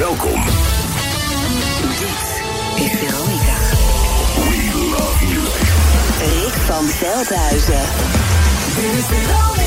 Welkom. Dit is Veronica. We love music. Rick van Veldhuizen. Dit is Veronica.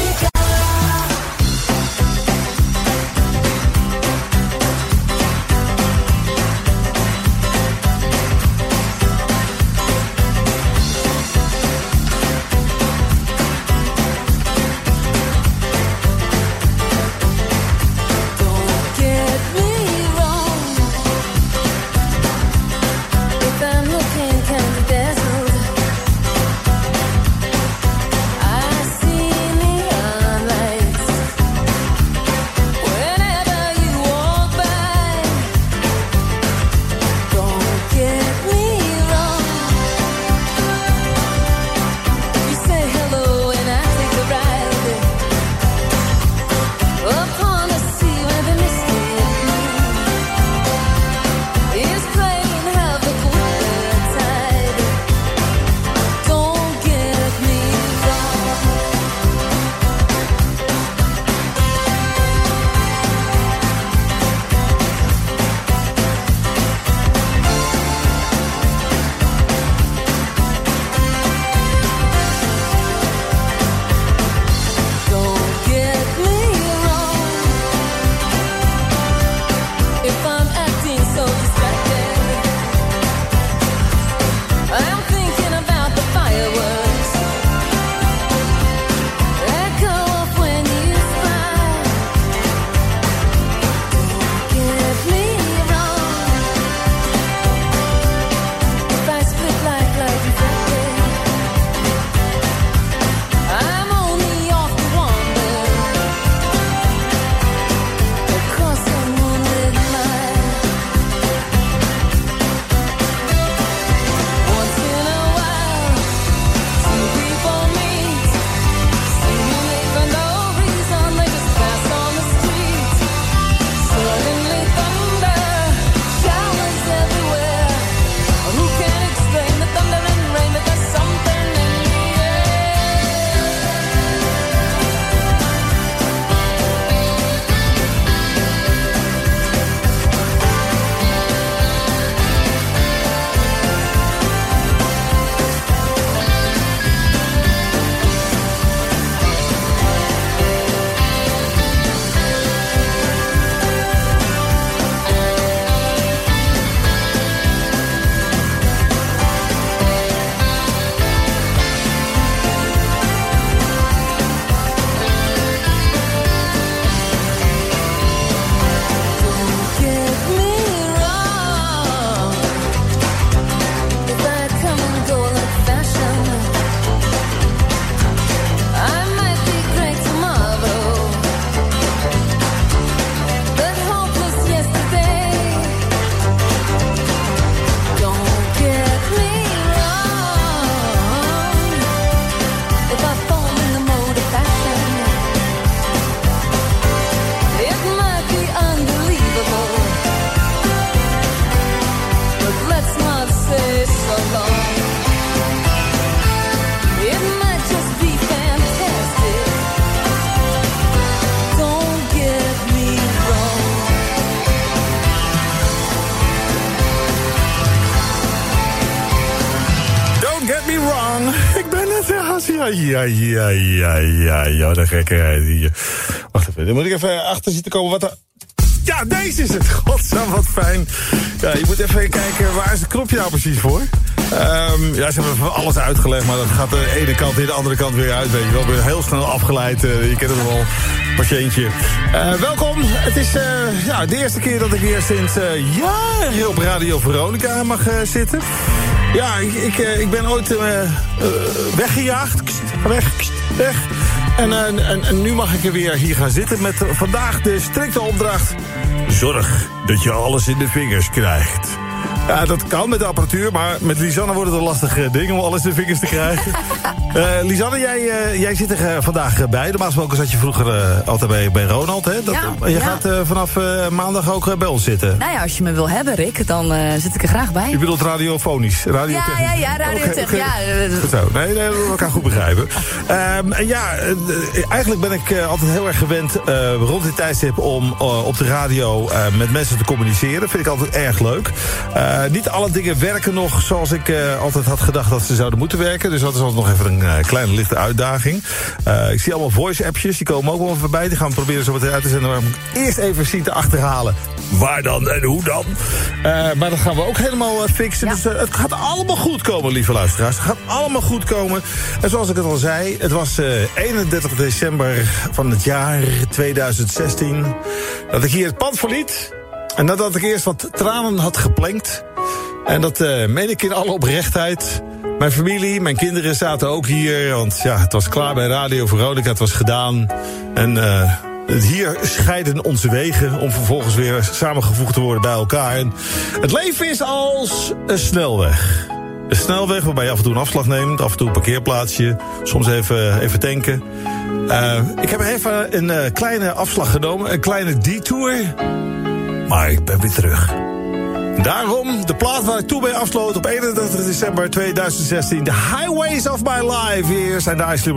Ja, ja, ja, ja, ja, de gekkerheid hier. Wacht even, dan moet ik even achter zitten komen wat er... Ja, deze is het. Godsnaam, wat fijn. Ja, je moet even kijken, waar is het knopje nou precies voor? Um, ja, ze hebben alles uitgelegd, maar dat gaat de ene kant in de andere kant weer uit. Weet je wel, ben heel snel afgeleid. Uh, je kent het wel, patiëntje. Uh, welkom, het is uh, ja, de eerste keer dat ik hier sinds jaren op Radio Veronica mag zitten. Ja, ik, ik, ik ben ooit weggejaagd. Weg, weg. En, en, en, nu mag ik er weer hier gaan zitten met vandaag de strikte opdracht... Zorg dat je alles in de vingers krijgt. Ja, dat kan met de apparatuur, maar met Lisanne wordt het een lastig ding om alles in de vingers te krijgen. Eh Lisanne, jij, eh, jij zit er eh, vandaag bij. Normaal gesproken zat je vroeger altijd bij, bij Ronald, hè? Dat, Ja, je ja. gaat vanaf maandag ook bij ons zitten. Nou ja, als je me wil hebben, Rick, dan zit ik er graag bij. Je bedoelt radiofonisch? Radio Ja, ja, ja, radiotech, ja, zo. Nee, nee, we elkaar goed begrijpen. Ehm, en ja, eigenlijk ben ik altijd heel erg gewend rond dit tijdstip om op de radio met mensen te communiceren. Vind ik altijd erg leuk. Eh, niet alle dingen werken nog zoals ik eh, altijd had gedacht dat ze zouden moeten werken. Dus dat is altijd nog even een eh, kleine lichte uitdaging. Ik zie allemaal voice-appjes, die komen ook wel voorbij. Die gaan we proberen zo meteen uit te zenden. Maar ik moet eerst even zien te achterhalen. Waar dan en hoe dan? Maar dat gaan we ook helemaal fixen. Ja. Dus het gaat allemaal goed komen, lieve luisteraars. Het gaat allemaal goed komen. En zoals ik het al zei, het was eh, 31 december van het jaar 2016... dat ik hier het pand verliet. En nadat ik eerst wat tranen had geplenkt... en dat eh meen ik in alle oprechtheid... Mijn familie, mijn kinderen zaten ook hier. Want ja, het was klaar bij Radio Veronica, het was gedaan. En eh, hier scheiden onze wegen om vervolgens weer samengevoegd te worden bij elkaar. En het leven is als een snelweg. Een snelweg waarbij je af en toe een afslag neemt, af en toe een parkeerplaatsje, soms even, even tanken. Eh, ik heb even een kleine afslag genomen, een kleine detour. Maar ik ben weer terug. Daarom de plaat waar ik toe mee afsloot op 31 december 2016. The Highways of My Life. Hier zijn de Isley.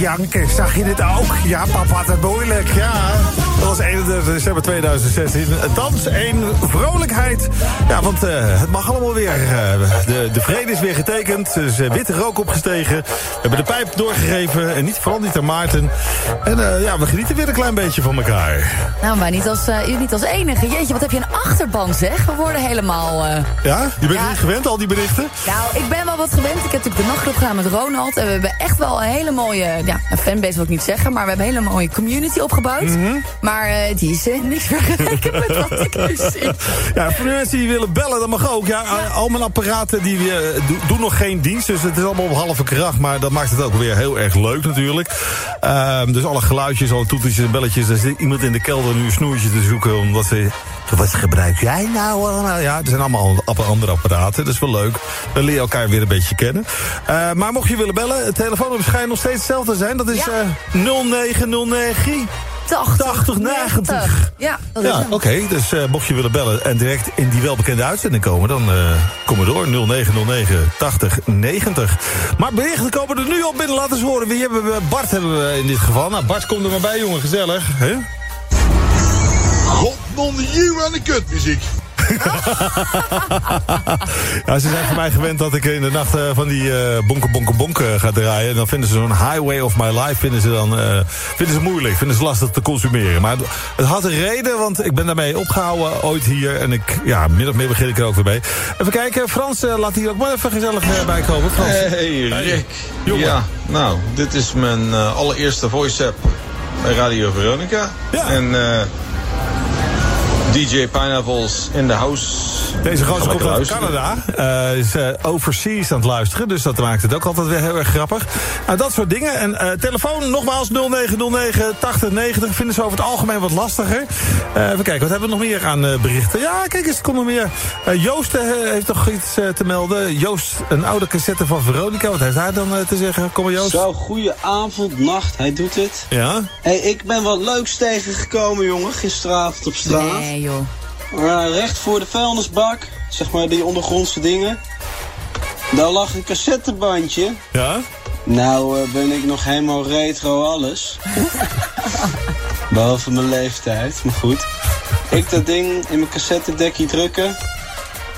Janken. Zag je dit ook? Ja, papa had het moeilijk. Ja, dat was 31 december 2016. Dans, één vrolijkheid. tijd. Ja, want uh, het mag allemaal weer. Uh, de, de vrede is weer getekend. Er is uh, witte rook opgestegen. We hebben de pijp doorgegeven. En niet, vooral niet aan Maarten. En ja, we genieten weer een klein beetje van elkaar. Nou, maar niet als, niet als enige. Jeetje, wat heb je een achterban zeg. We worden helemaal... ja? Je bent ja. niet gewend, al die berichten? Nou, ik ben wel wat gewend. Ik heb natuurlijk de nachtclub gedaan met Ronald. En we hebben echt wel een hele mooie... Ja, een fanbase wil ik niet zeggen. Maar we hebben een hele mooie community opgebouwd. Mm -hmm. Maar die is niks vergeleken met wat ik nu zie. Ja, voor de mensen die willen bellen, dat mag ook. Ja, al mijn apparaten die doen nog geen dienst. Dus het is allemaal op halve kracht. Maar dat maakt het ook weer heel erg leuk natuurlijk. Uh, dus alle geluidjes, alle toetertjes en belletjes. Er zit iemand in de kelder nu een snoertje te zoeken. Omdat ze... Wat gebruik jij nou allemaal? Ja, er zijn allemaal andere apparaten. Dat is wel leuk. Dan leer je elkaar weer een beetje kennen. Uh, maar mocht je willen bellen, het telefoonnummer schijnt nog steeds hetzelfde te zijn. Dat is ja. 0909... 80, 90. Ja, dat ja, oké. Okay, dus uh, mocht je willen bellen en direct in die welbekende uitzending komen... dan uh, kom maar door. 0909 80 90. Maar berichten komen er nu op binnen. Laten eens horen. Wie hebben we? Bart hebben we in dit geval. Nou, Bart, kom er maar bij, jongen. Gezellig. Hè? Non you aan de kutmuziek. ja, ze zijn voor mij gewend dat ik in de nacht uh, van die uh, bonken bonken bonken ga draaien. En dan vinden ze zo'n highway of my life vinden ze dan, uh, vinden ze moeilijk. Vinden ze lastig te consumeren. Maar het had een reden, want ik ben daarmee opgehouden ooit hier. En ik, ja, min of meer begin ik er ook weer mee. Even kijken, Frans laat hier ook maar even gezellig bij komen. Frans. Hey Rick. Hey. Ja, nou, dit is mijn allereerste voice app bij Radio Veronica. Ja. En... DJ Pineapples in the house. Deze gozer komt uit Canada. Uh, is uh, overseas aan het luisteren. Dus dat maakt het ook altijd weer heel erg grappig. Nou, dat soort dingen. En uh, telefoon nogmaals 0909 8090. Vinden ze over het algemeen wat lastiger. even kijken, wat hebben we nog meer aan berichten? Ja, kijk eens, er komt nog meer. Joost heeft toch iets te melden. Joost, een oude cassette van Veronica. Wat heeft hij dan te zeggen? Kom maar Joost. Zo, goeie avond, nacht. Hij doet het. Ja? Hey, ik ben wat leuks tegengekomen, jongen. Gisteravond op straat. Nee, joh. Uh, recht voor de vuilnisbak, zeg maar die ondergrondse dingen. Daar lag een cassettebandje. Ja? Nou uh, ben ik nog helemaal retro alles. Behalve mijn leeftijd, maar goed. Ik dat ding in mijn cassettedekje drukken.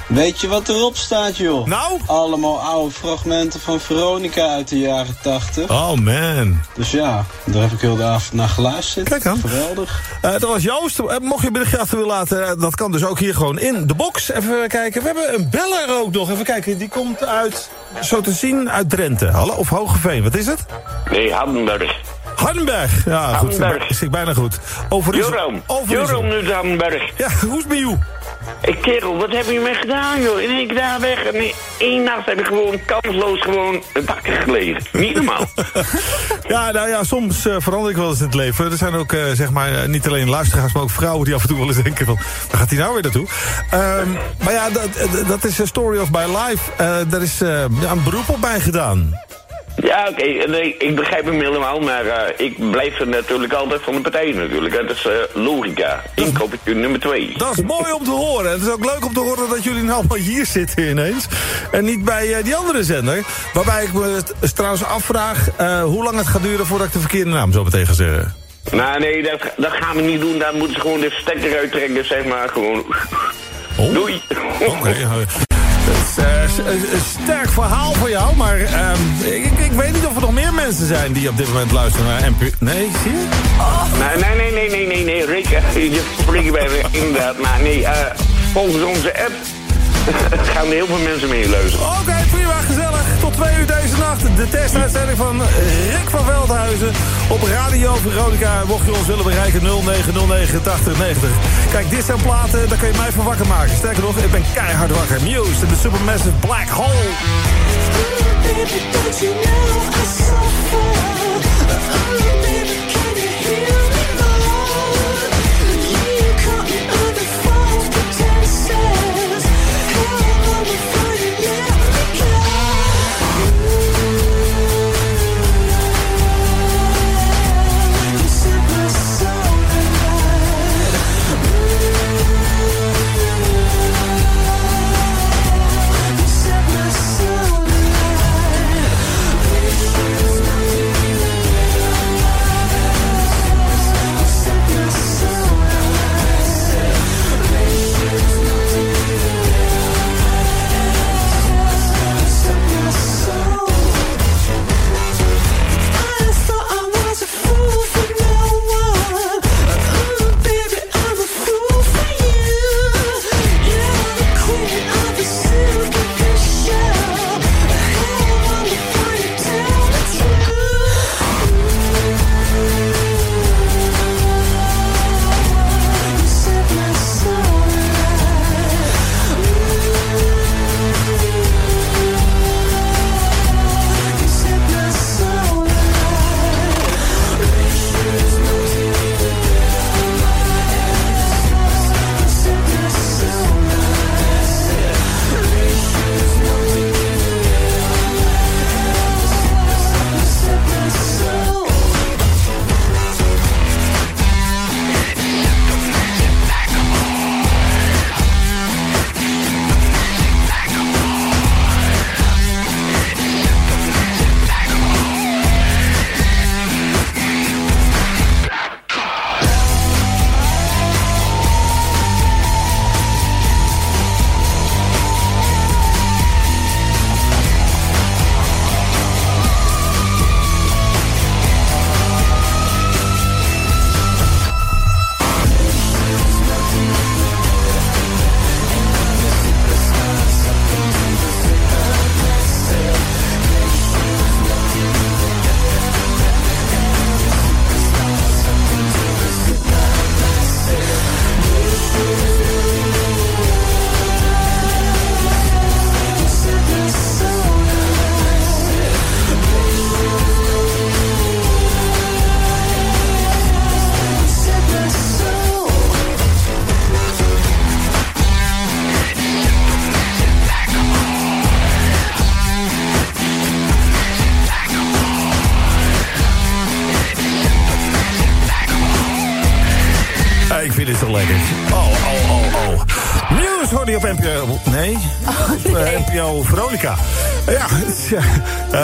Weet je wat erop staat, joh? Nou? Allemaal oude fragmenten van Veronica uit de jaren 80. Oh, man. Dus ja, daar heb ik heel de avond naar geluisterd. Kijk aan. Geweldig. Uh, dat was Joost. Uh, mocht je berichtje achter willen laten, uh, dat kan dus ook hier gewoon in de box. Even kijken. We hebben een beller ook nog. Even kijken. Die komt uit, zo te zien, uit Drenthe. Hallo? Of Hogeveen. Wat is het? Nee, Hardenberg. Hardenberg. Ja, Hardenberg. goed. Is ik bijna goed. Over Joram. Joram nu Hardenberg. Ja, hoe is het met jou? Ik kerel, wat heb je me gedaan, joh? In één daar weg. En één nacht heb ik gewoon kansloos gewoon bakken gelegen. Niet normaal. ja, nou ja, soms uh, verander ik wel eens in het leven. Er zijn ook, uh, zeg maar, uh, niet alleen luisteraars, maar ook vrouwen die af en toe wel eens denken van... waar gaat hij nou weer naartoe? Um, maar ja, dat, dat is een story of my life. daar is ja, een beroep op mij gedaan. Ja, oké. Okay. Nee, ik begrijp hem helemaal, maar uh, ik blijf er natuurlijk altijd van de partij natuurlijk. Dat is uh, logica. Inkoppertje nummer twee. Dat is mooi om te horen. Het is ook leuk om te horen dat jullie nou allemaal hier zitten ineens. En niet bij uh, die andere zender. Waarbij ik me trouwens afvraag hoe lang het gaat duren voordat ik de verkeerde naam zo meteen ga zeggen. Nou, nee, dat, dat gaan we niet doen. Dan moeten ze gewoon de stekker uittrekken, zeg maar. Gewoon... Oh. Doei. Oké, okay. Uh, een sterk verhaal voor jou, maar uh, ik, ik, weet niet of er nog meer mensen zijn die op dit moment luisteren naar MP... Nee, zie je? Oh. Nee, nee, nee, nee, nee, nee, Rick, je spreekt bij me inderdaad, maar nee, uh, volgens onze app gaan er heel veel mensen mee luisteren. Oké, okay, prima. Twee uur deze nacht. De testuitzending van Rick van Veldhuizen op Radio Veronica. Mocht je ons willen bereiken, 0909 Kijk, dit zijn platen, daar kun je mij van wakker maken. Sterker nog, ik ben keihard wakker. Muse de Supermassive Black Hole.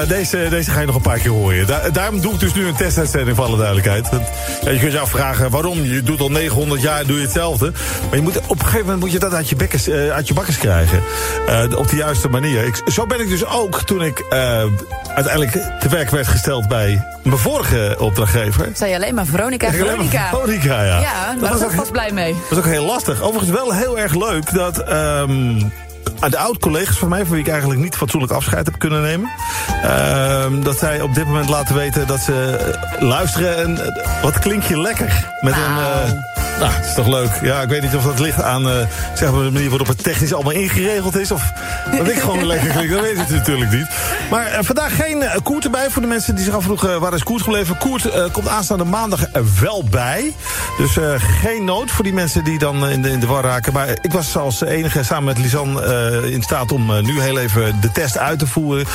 Deze, deze ga je nog een paar keer horen. Da- daarom doe ik dus nu een testuitzending voor alle duidelijkheid. Want, ja, je kunt je afvragen waarom. Je doet al 900 jaar doe je hetzelfde. Maar je moet, op een gegeven moment moet je dat uit je, bekkers, eh, uit je bakkers krijgen. Eh, op de juiste manier. Ik, zo ben ik dus ook toen ik eh, uiteindelijk te werk werd gesteld bij mijn vorige opdrachtgever. Zei je alleen maar Veronica, Veronica. Veronica, ja. Ja, daar was ik vast blij mee. Dat is ook heel lastig. Overigens wel heel erg leuk dat... ehm de oud-collega's van mij, van wie ik eigenlijk niet fatsoenlijk afscheid heb kunnen nemen... ehm, dat zij op dit moment laten weten dat ze eh, luisteren en eh, wat klink je lekker. Met een... eh, nou, dat is toch leuk. Ja, ik weet niet of dat ligt aan eh, zeg maar de manier waarop het technisch allemaal ingeregeld is. Of dat ik gewoon lekker klink, dat weet ik natuurlijk niet. Maar eh, vandaag geen eh, Koert erbij voor de mensen die zich afvroegen eh, waar is Koert gebleven. Koert komt aanstaande maandag er wel bij. Dus geen nood voor die mensen die dan in de, in de war raken. Maar ik was als enige samen met Lisanne eh, in staat om nu heel even de test uit te voeren.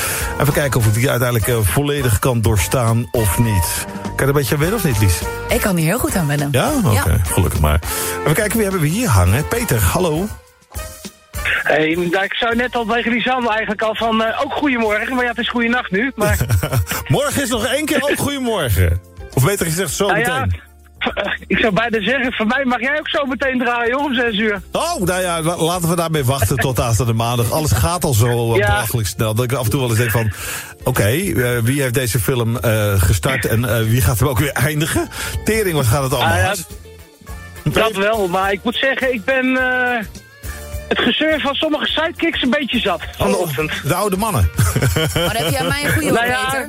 Even kijken of ik die uiteindelijk volledig kan doorstaan of niet. Kan je er een beetje aan wennen of niet, Lies? Ik kan hier heel goed aan wennen. Ja? Oké, gelukkig maar. Even kijken, wie hebben we hier hangen? Peter, hallo. Hey, nou, ik zou net al tegen Lisanne eigenlijk al van, eh, ook goedemorgen, maar ja, het is goeienacht nu. Maar Morgen is nog één keer ook goedemorgen. Of beter gezegd, zo nou meteen. eh, ik zou bijna zeggen, voor mij mag jij ook zo meteen draaien om zes uur. Oh, nou ja, la- laten we daarmee wachten tot aanstaande maandag. Alles gaat al zo Ja. belachelijk snel. Dat ik af en toe wel eens denk van... Oké, eh, wie heeft deze film gestart en wie gaat hem ook weer eindigen? Tering, wat gaat het allemaal Ah, ja, hard? Dat wel, maar ik moet zeggen, ik ben het gezeur van sommige sidekicks een beetje zat van de Oh, ochtend. De oude mannen. Maar dan heb je aan mij een goede Nou ja.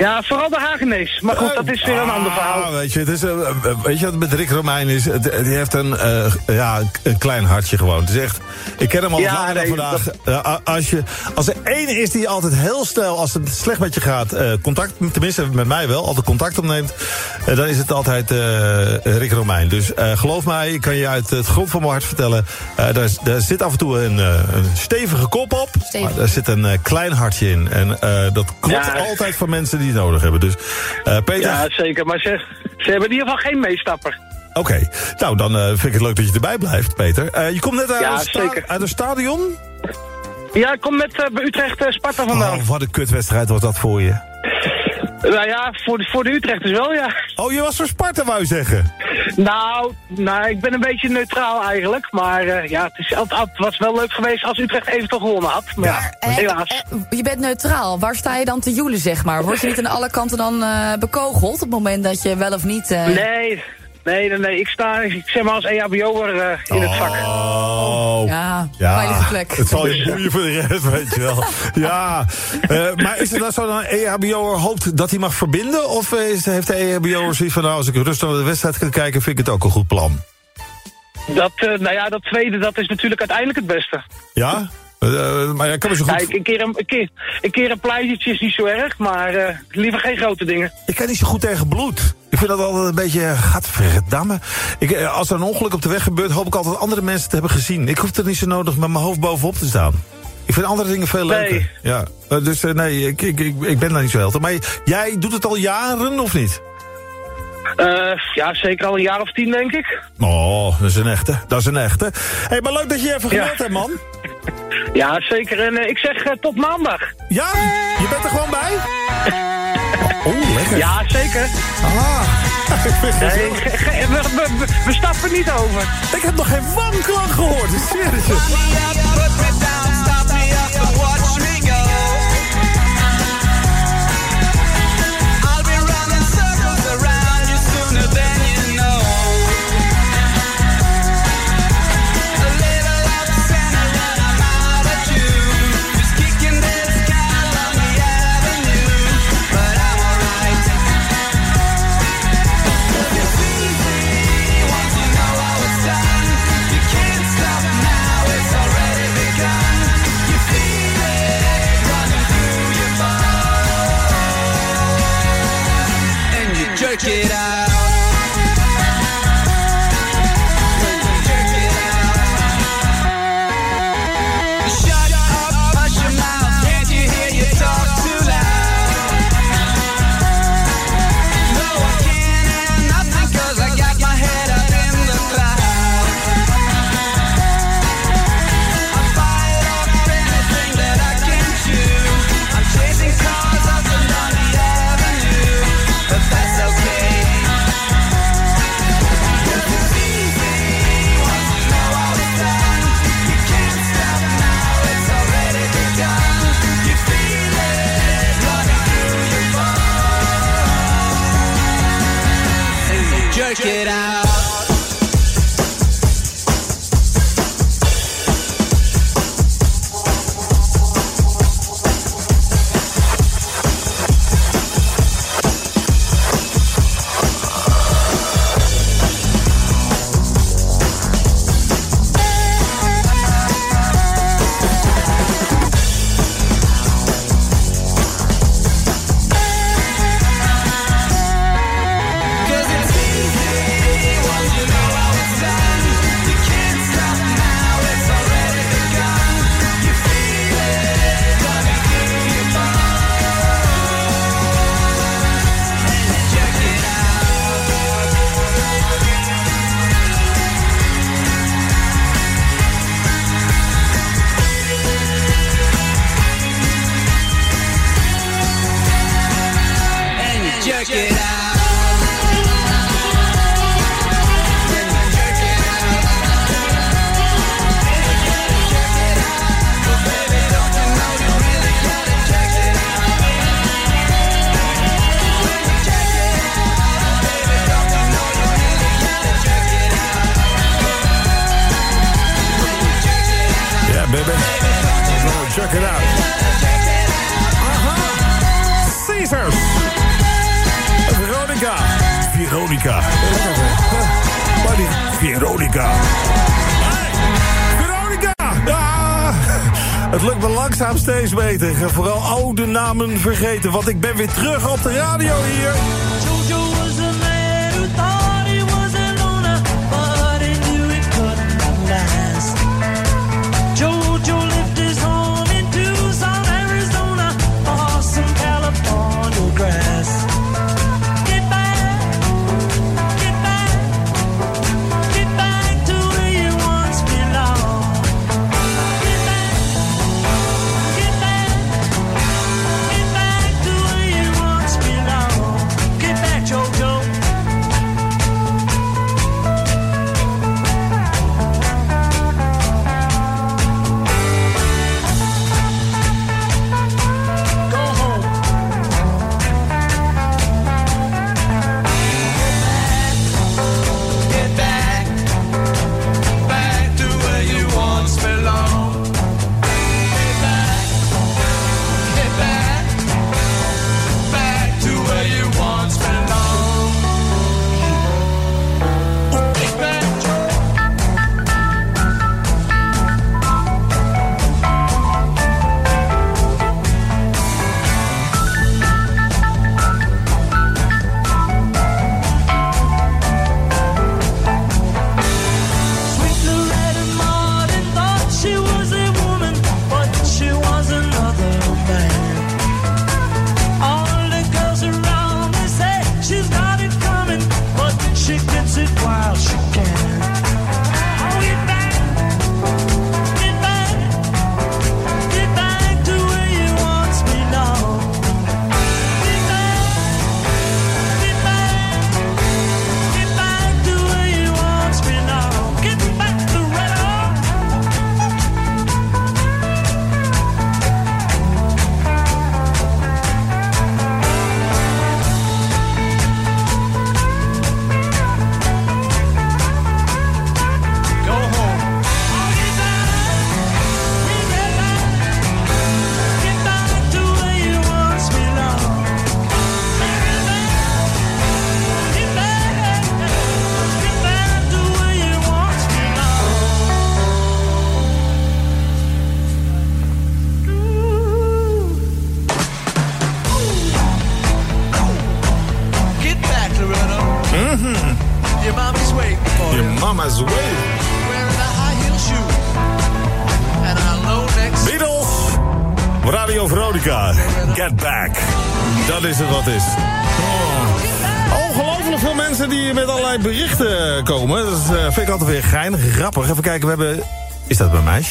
Ja, vooral de Hagenees. Maar goed, dat is weer een ander verhaal. Ah, weet je, het is, eh, eh, weet je wat met Rick Romein is? Het- Die heeft een, eh, ja, een klein hartje gewoon. Het is echt, ik ken hem al Ja, langer dan nee, vandaag. Als, je, als er één is die altijd heel snel, als het slecht met je gaat, eh, contact, tenminste met mij wel, altijd contact opneemt, eh, dan is het altijd eh, Rick Romein. Dus eh, geloof mij, ik kan je uit het grond van mijn hart vertellen, eh, daar, daar zit af en toe een, eh, een stevige kop op, Stevig. maar daar zit een eh, klein hartje in. En eh, dat klopt Ja. altijd voor mensen die het nodig hebben. Dus eh, Peter, Ja, zeker. Maar ze, ze hebben in ieder geval geen meestapper. Oké, nou dan eh, vind ik het leuk dat je erbij blijft, Peter. Eh, je komt net uit, Ja, een, sta- zeker. uit een stadion. Ja, ik kom met eh, bij Utrecht Sparta vandaan. Oh, wat een kutwedstrijd was dat voor je. Nou ja, voor de, voor de Utrechters wel, ja. Oh, je was voor Sparta, wou je zeggen? Nou, nou, ik ben een beetje neutraal eigenlijk. Maar eh, ja, het, is, het, het was wel leuk geweest als Utrecht eventueel gewonnen had. Maar ja, Eh, helaas. eh, je bent neutraal. Waar sta je dan te joelen, zeg maar? Word je niet aan alle kanten dan eh, bekogeld op het moment dat je wel of niet... eh, Nee, nee, nee, nee. Ik sta, ik zeg maar als EHBO'er eh in het vak. Oh, Ja, veilige plek. Het zal je boeien voor de rest, weet je wel. Ja, eh, maar is het nou zo dat een EHBO'er hoopt dat hij mag verbinden? Of eh, is, heeft de EHBO'er zoiets van, nou, als ik rustig naar de wedstrijd kan kijken, vind ik het ook een goed plan? Dat, eh, nou ja, dat tweede, dat is natuurlijk uiteindelijk het beste. Ja? Eh, maar ja, ik kan me zo goed... Kijk, een keer een, een, keer, een, keer een is niet zo erg, maar eh, liever geen grote dingen. Ik kan niet zo goed tegen bloed. Ik vind dat altijd een beetje... Gadverdamme. Ik, eh, als er een ongeluk op de weg gebeurt... hoop ik altijd andere mensen te hebben gezien. Ik hoef er niet zo nodig met mijn hoofd bovenop te staan. Ik vind andere dingen veel leuker. Nee. Ja. Dus nee, ik, ik, ik, ik ben daar niet zo heel. Maar jij doet het al jaren of niet? Ja, zeker al een jaar of tien, denk ik. Oh, dat is een echte. Dat is een echte. Hé, hey, maar leuk dat je even Ja. hebt, man. Ja, zeker. En eh, ik zeg eh, tot maandag. Ja, je bent er gewoon bij? Oh, lekker. Ja, zeker. Ah. Ik vind Nee, we, we, we- we stappen niet over. Ik heb nog geen wanklank gehoord. Ik quieras. vergeten, want ik ben weer terug op de radio hier.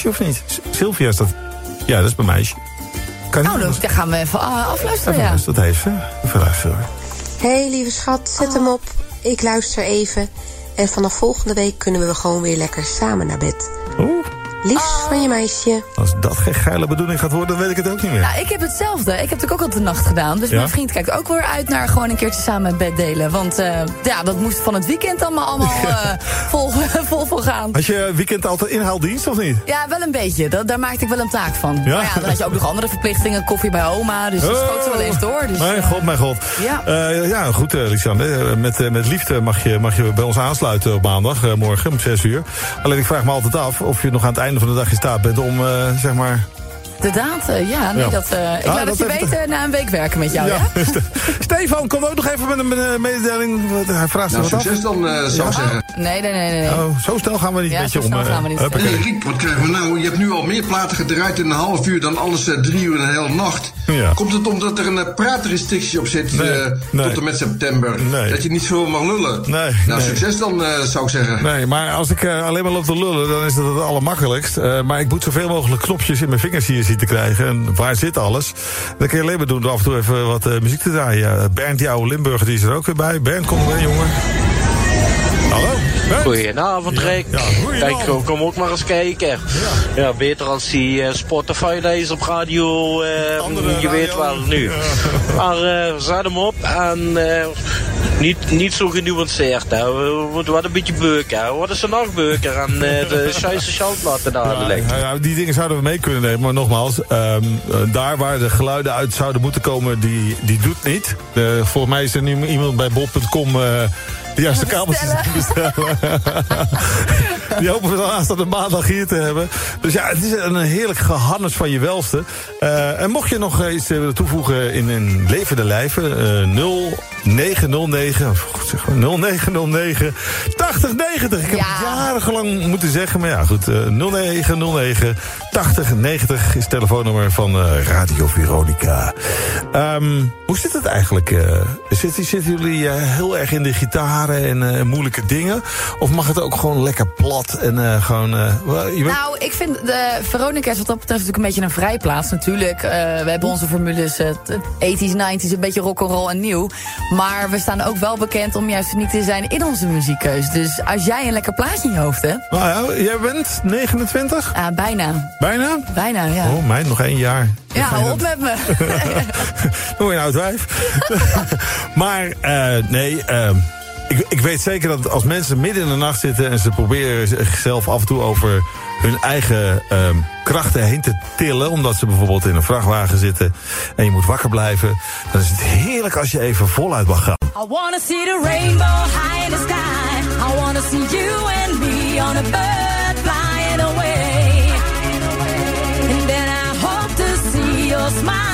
of niet? Sylvia is dat... Ja, dat is mijn meisje. Kan nou, dan, dan gaan we even eh, afluisteren, ja. Dat heeft ze. Even luisteren. Hey, lieve schat, zet hem oh. op. Ik luister even. En vanaf volgende week kunnen we gewoon weer lekker samen naar bed. Liefst van je meisje. Als dat geen geile bedoeling gaat worden, dan weet ik het ook niet meer. Nou, ik heb hetzelfde. Ik heb natuurlijk ook al de nacht gedaan. Dus Ja? mijn vriend kijkt ook weer uit naar gewoon een keertje samen het bed delen. Want eh, ja, dat moest van het weekend allemaal, allemaal eh, vol, vol voor gaan. Had je weekend altijd inhaaldienst of niet? Ja, wel een beetje. Dat, daar maakte ik wel een taak van. Ja? Maar ja, dan had je ook nog andere verplichtingen. Koffie bij oma. Dus dat schoot ze wel even door. Dus, mijn eh, god, mijn god. Ja. Eh, ja, goed, Lisanne. Met, met liefde mag je, mag je bij ons aansluiten op maandag, morgen om 6 uur. Alleen ik vraag me altijd af of je nog aan het einde van de dag in staat bent om, eh, zeg maar... De daad, eh, ja. Nee, Ja. Dat, eh, ik Ah, laat dat het je weten na een week werken met jou, ja? Stefan, kom ook nog even met een mededeling. Wat- Hij vraagt Nou, zich wat af. succes dan, eh, zou ik zeggen. Nee, nee, nee, nee. nee. Oh, zo snel gaan we niet Ja, met je zo om. snel gaan we niet. huppakee. Hey Riek, wat krijgen we nou? Je hebt nu al meer platen gedraaid in een half uur dan alles eh, drie uur en een hele nacht. Ja. Komt het omdat er een praatrestrictie op zit Nee, eh, nee. tot en met september? Nee. Dat je niet veel mag lullen? Nee, Nou, succes dan, eh, zou ik zeggen. Nee, maar als ik eh, alleen maar loop te lullen, dan is dat het allermakkelijkst. Maar ik moet zoveel mogelijk knopjes in mijn vingers hier zien te krijgen. En waar zit alles? Dat kun je alleen maar doen door af en toe even wat muziek te draaien. Bernd, die oude Limburger, die is er ook weer bij. Bernd, kom erbij, jongen. Goedenavond, Rick. Ja, goedenavond. Kijk, kom- ook maar eens kijken. Ja, beter als die eh, Spotify leest op radio. eh, Andere je weet wel nu. Maar eh, zet hem op en eh, niet, niet zo genuanceerd. Hè. We moeten wat een beetje beuken. Wat is een nachtbeuker en eh, de scheisse schandplaten daar Ja, die dingen zouden we mee kunnen nemen. Maar nogmaals, ehm, eh, daar waar de geluiden uit zouden moeten komen, die, die doet niet. Eh, volgens mij is er nu iemand bij bol.com eh de juiste kabels te bestellen. Die hopen we aanstaande maandag hier te hebben. Dus ja, het is een heerlijk gehannes van je welste. Eh, en mocht je nog iets toevoegen in, een levende lijven... Eh, uh, 0 909, zeg maar, 0909 8090. Ik heb jarenlang moeten zeggen, maar ja goed. Uh, 0909 8090 is het telefoonnummer van eh, Radio Veronica. Ehm, hoe zit het eigenlijk? Eh, zitten, jullie eh, heel erg in de gitaren en moeilijke dingen? Of mag het ook gewoon lekker plat en gewoon... Nou, ik vind de Veronica is wat dat betreft natuurlijk een beetje een vrijplaats natuurlijk. we hebben onze formules, 80s, 90s, een beetje rock'n'roll en nieuw. Maar we staan ook wel bekend om juist niet te zijn in onze muziekkeus. Dus als jij een lekker plaatje in je hoofd hebt... Nou ja, jij bent 29? ah, bijna. Bijna? Bijna, ja. Oh, mij nog één jaar. ja, hou op met me. Je een oud wijf. maar eh, nee, eh, ik, ik weet zeker dat als mensen midden in de nacht zitten... en ze proberen zichzelf af en toe over hun eigen ehm, krachten heen te tillen... omdat ze bijvoorbeeld in een vrachtwagen zitten en je moet wakker blijven... dan is het heerlijk als je even voluit mag gaan. I wanna see the rainbow high in the sky. I wanna see you and me on a bird flying away. And then I hope to see your smile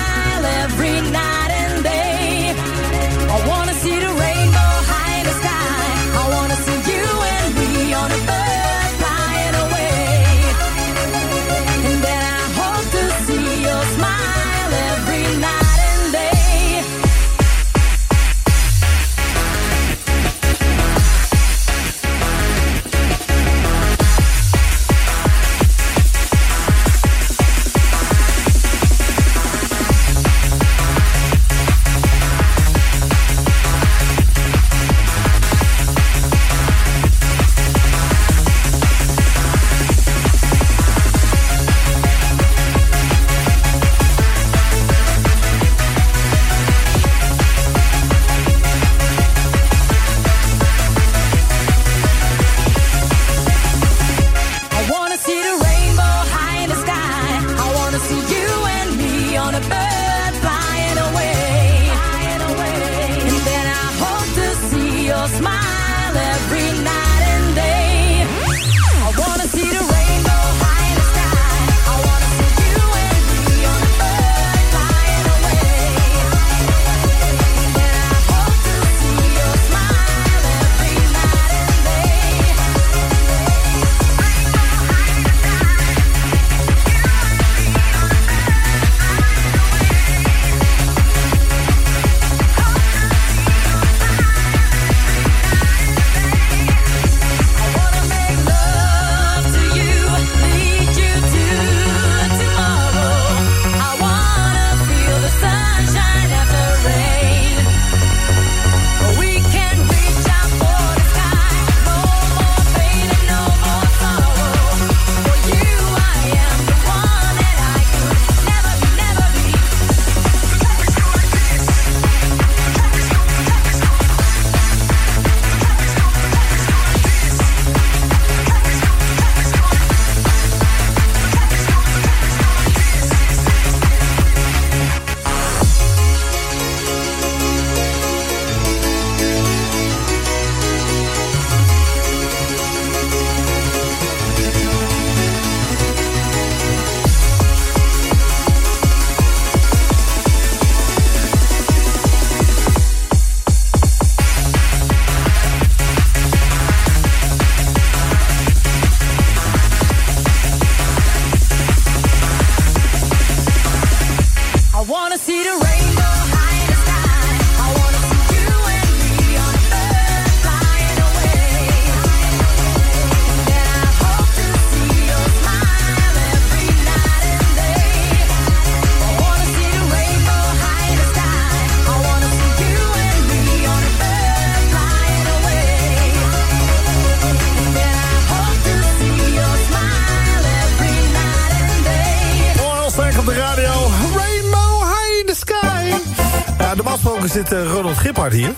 Hier.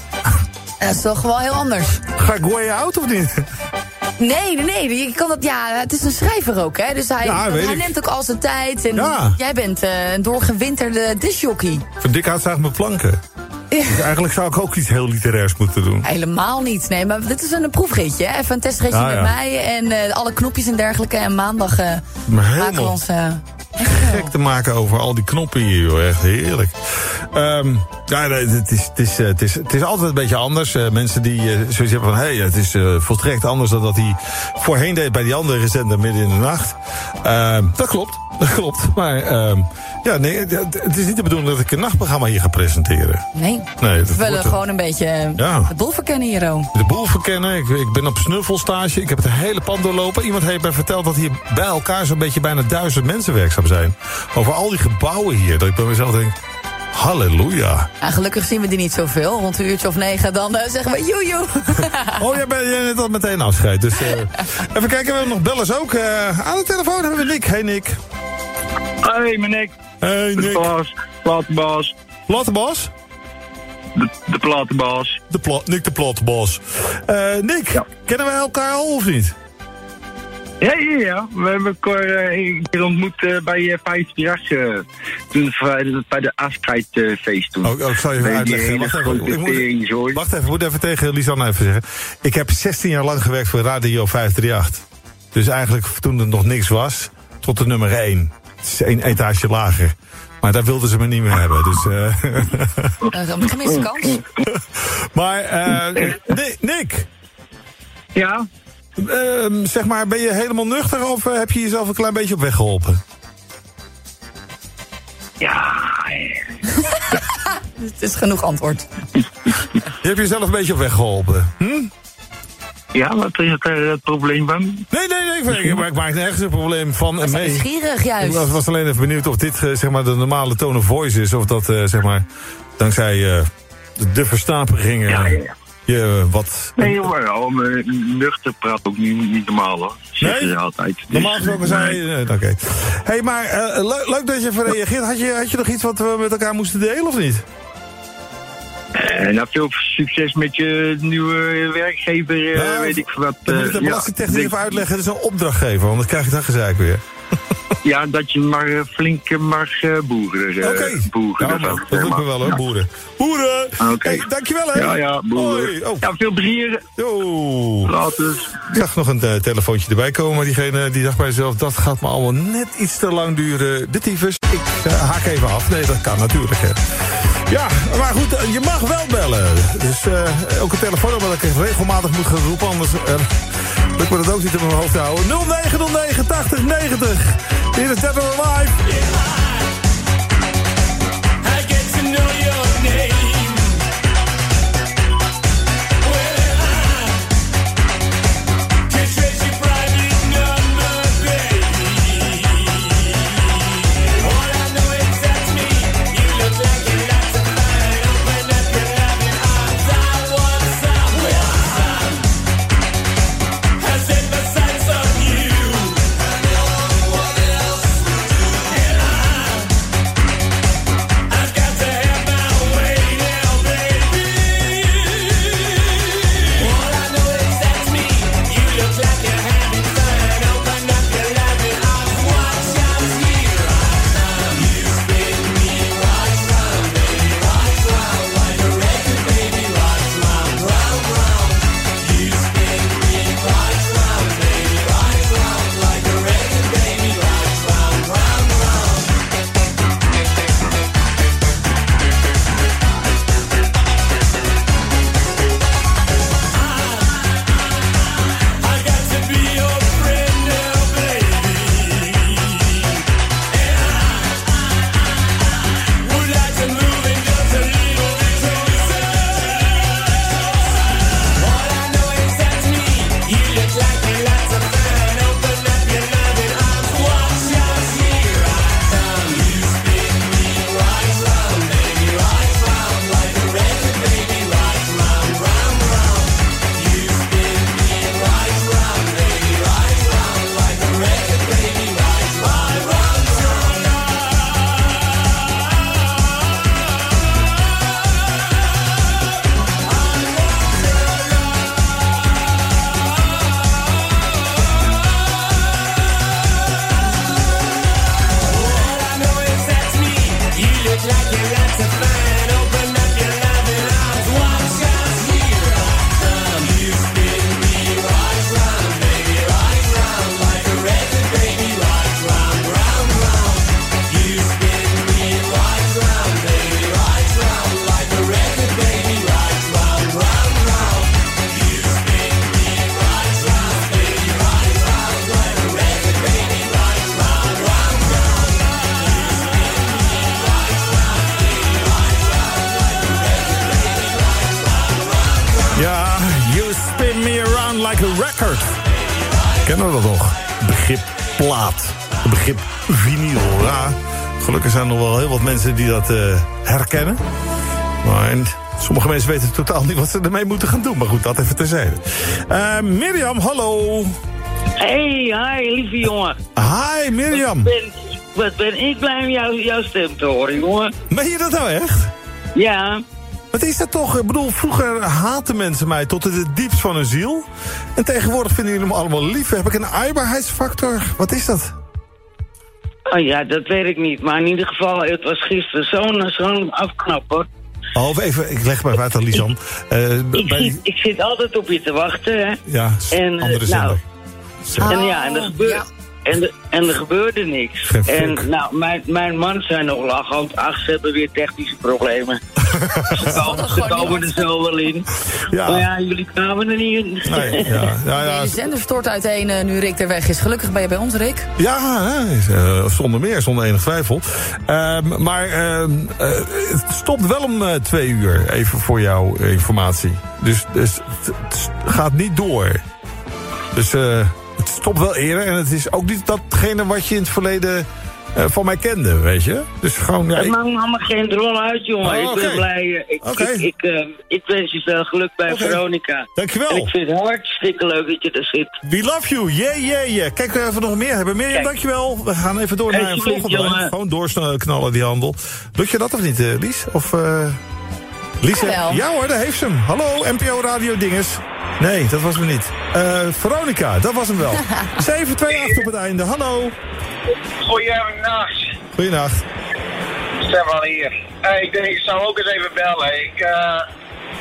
Dat is toch wel heel anders. Ga ik Way Out of niet? Nee, nee, nee. Je kan dat, ja, het is een schrijver ook, hè. Dus hij, Ja, hij neemt ook al zijn tijd. En Ja. jij bent eh, een doorgewinterde disjockey. Van dik uitzaag mijn planken. Dus eigenlijk zou ik ook iets heel literairs moeten doen. Helemaal niet. Nee, maar dit is een proefritje. hè. Even een testritje Ja, met ja. mij. En eh, alle knopjes en dergelijke. En maandag helemaal. maken we ons... gek te maken over al die knoppen hier, joh. Echt heerlijk. Ehm, ja, nee, het is, het, is, eh, het, is, het is altijd een beetje anders. Eh, mensen die eh, zoiets hebben van... hé, hey, het is eh, volstrekt anders dan dat hij voorheen deed... bij die andere zender midden in de nacht. Ehm, dat klopt, dat klopt. Maar ehm, ja, nee, het, is niet de bedoeling dat ik een nachtprogramma hier ga presenteren. nee, Nee, dat we willen een- gewoon een beetje Ja. het boel verkennen hier, oh. de boel verkennen. Ik, ik ben op snuffelstage. Ik heb het hele pand doorlopen. Iemand heeft mij verteld dat hier bij elkaar zo'n beetje bijna duizend mensen werkzaam zijn. Over al die gebouwen hier. Dat ik bij mezelf denk, halleluja. Ja, gelukkig zien we die niet zoveel. Rond een uurtje of negen, dan eh, zeggen we joejoe. Oh, jij bent jij net al meteen afscheid. Dus eh, even kijken, we hebben nog bellers ook. Eh, aan de telefoon hebben we Nick. Hey Nick. Hey, mijn Nick. Hey De Nick. baas. Platenbaas. De, de platenbaas. De pla Nick de Plattenbas. Eh Nick, kennen wij elkaar al of niet? Ja, ja, ja. We hebben elkaar eh, een keer ontmoet eh, bij 538. eh, toen bij de, bij de afscheidfeest toen. Oh, oh, ik zal je even uitleggen. Wacht even, ik moet-. Wacht even, ik moet even tegen Lisanne even zeggen. Ik heb 16 jaar lang gewerkt voor Radio 538. Dus eigenlijk toen er nog niks was, tot de nummer 1. Het is één etage lager. Maar daar wilden ze me niet meer hebben. Dus, eh Een gemiste kans. maar, eh Nick, Nick. Ja? Ehm, zeg maar, ben je helemaal nuchter of eh, heb je jezelf een klein beetje op weg geholpen? Ja, Het is genoeg antwoord. Je hebt jezelf een beetje op weg geholpen. Hm? Ja, wat is het, er het probleem van? Nee, nee, nee, ik, maar ik maak nergens een probleem van en mee. Nieuwsgierig juist. Ik was, was alleen even benieuwd of dit eh, zeg maar, de normale tone of voice is. Of dat eh, zeg maar, dankzij eh, de, de verstaperingen Ja, ja, ja. Je eh, wat... Nee, wel, maar nuchter praat ook niet, niet normaal hoor. Nee? ze altijd. Dus, Normaal gesproken zei je... eh, Oké. hey, maar eh, leuk, leuk dat je even reageert. Had je, had je nog iets wat we met elkaar moesten delen of niet? Nou, veel succes met je nieuwe werkgever, eh, Nou, weet ik wat. Dan moet ik eh, de belastingtechnisch denk- even uitleggen. Het is een opdrachtgever, want dan krijg je dat gezeik weer. Ja, dat je maar eh, flink mag eh, boeren. eh, Oké. boeren. Dus dat lukt me wel hoor, Ja. boeren. Boeren! Oké. Hey, dankjewel hè. Ja, ja, boeren. Oh. Ja, veel plezier. Yo. Later. Ik zag nog een telefoontje erbij komen, maar diegene die dacht bij zichzelf... dat gaat me allemaal net iets te lang duren. De tyfus, ik haak even af. Nee, dat kan natuurlijk, hè. Ja, maar goed, je mag wel bellen. Dus ook een telefoonnummer dat ik regelmatig moet gaan roepen... anders lukt me dat ook niet in mijn hoofd te houden. 0909 80 90. Hier is Dead or Alive. Like a record. Kennen we dat nog? Begrip plaat. Het begrip vinyl. Ja, gelukkig zijn er nog wel heel wat mensen die dat eh, herkennen. Maar en sommige mensen weten totaal niet wat ze ermee moeten gaan doen. Maar goed, dat even terzijde. Eh Mirjam, hallo. Hey, hi, lieve jongen. Hi, Mirjam. Wat ben, wat ben ik blij om jou, jouw stem te horen, jongen. Meen je dat nou echt? Ja. Wat is dat toch? Ik bedoel, vroeger haatten mensen mij tot in het diepst van hun ziel. En tegenwoordig vinden jullie me allemaal lief. Heb ik een aaibaarheidsfactor? Wat is dat? Oh ja, dat weet ik niet. Maar in ieder geval, het was gisteren zo'n zo'n afknapper. Oh, even, ik leg maar even uit aan Lisan. Eh, Ik, bij- zit, ik zit altijd op je te wachten, hè. Ja, En, eh, andere zender. nou, en ja, en er gebeurde, en, er- en er gebeurde niks. En nou, mijn, mijn man zei nog lachend, ach, ze hebben weer technische problemen. ze komen, ze komen er zo wel in. Ja. Maar ja, jullie kwamen er niet in. Nee, ja, ja, ja. De zender stort uiteen eh, nu Rick er weg is. Gelukkig ben je bij ons, Rick. Ja, hè, eh, zonder meer, zonder enig twijfel. Ehm, maar ehm, eh, het stopt wel om twee uur, even voor jouw informatie. Dus, dus het, het gaat niet door. Dus eh, het stopt wel eerder. En het is ook niet datgene wat je in het verleden eh, van mij kende, weet je. Dus gewoon... Ja, Het ik- maakt me allemaal geen drol uit, jongen. Oh, ik ben blij. Ik, ik, ik, eh, ik wens je veel geluk bij Oké. Veronica. Dankjewel. En ik vind het hartstikke leuk dat je er zit. We love you, yeah, yeah, yeah. Kijk, we even nog meer hebben. Mirjam, Kijk. dankjewel. We gaan even door naar een volgende. Gewoon doorknallen die handel. Lukt je dat of niet, eh, Lies? Of, Jawel. Ja hoor, daar heeft ze hem. Hallo, NPO Radio Dinges. Nee, dat was hem niet. Eh, Veronica, dat was hem wel. 728 op het einde, hallo. Goeienacht. Goeienacht. Stefan hier. Eh, ik denk, ik zou ook eens even bellen. Ik, eh,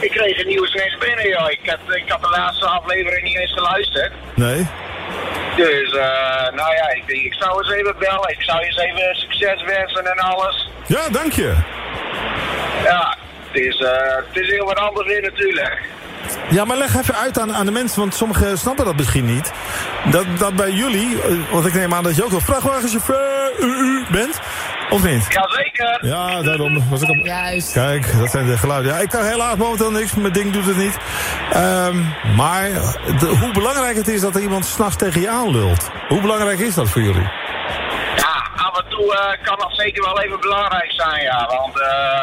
ik kreeg een nieuwe SNES binnen, joh. Ik had, ik had de laatste aflevering niet eens geluisterd. Nee? Dus, eh, nou ja, ik denk, ik zou eens even bellen. Ik zou je eens even succes wensen en alles. Ja, dank je. Ja, het is, eh, het is heel wat anders weer natuurlijk. Ja, maar leg even uit aan, aan de mensen, want sommigen snappen dat misschien niet. Dat, dat bij jullie, eh, want ik neem aan dat je ook wel vrachtwagenchauffeur uh, uh, bent, of niet? Jazeker. Ja, daarom was ik op... Juist. Kijk, dat zijn de geluiden. Ja, ik kan helaas momenteel niks, mijn ding doet het niet. Ehm, maar de- hoe belangrijk het is dat er iemand s'nachts tegen je aanlult. Hoe belangrijk is dat voor jullie? Ja, af en toe eh, kan dat zeker wel even belangrijk zijn, ja. Want, eh,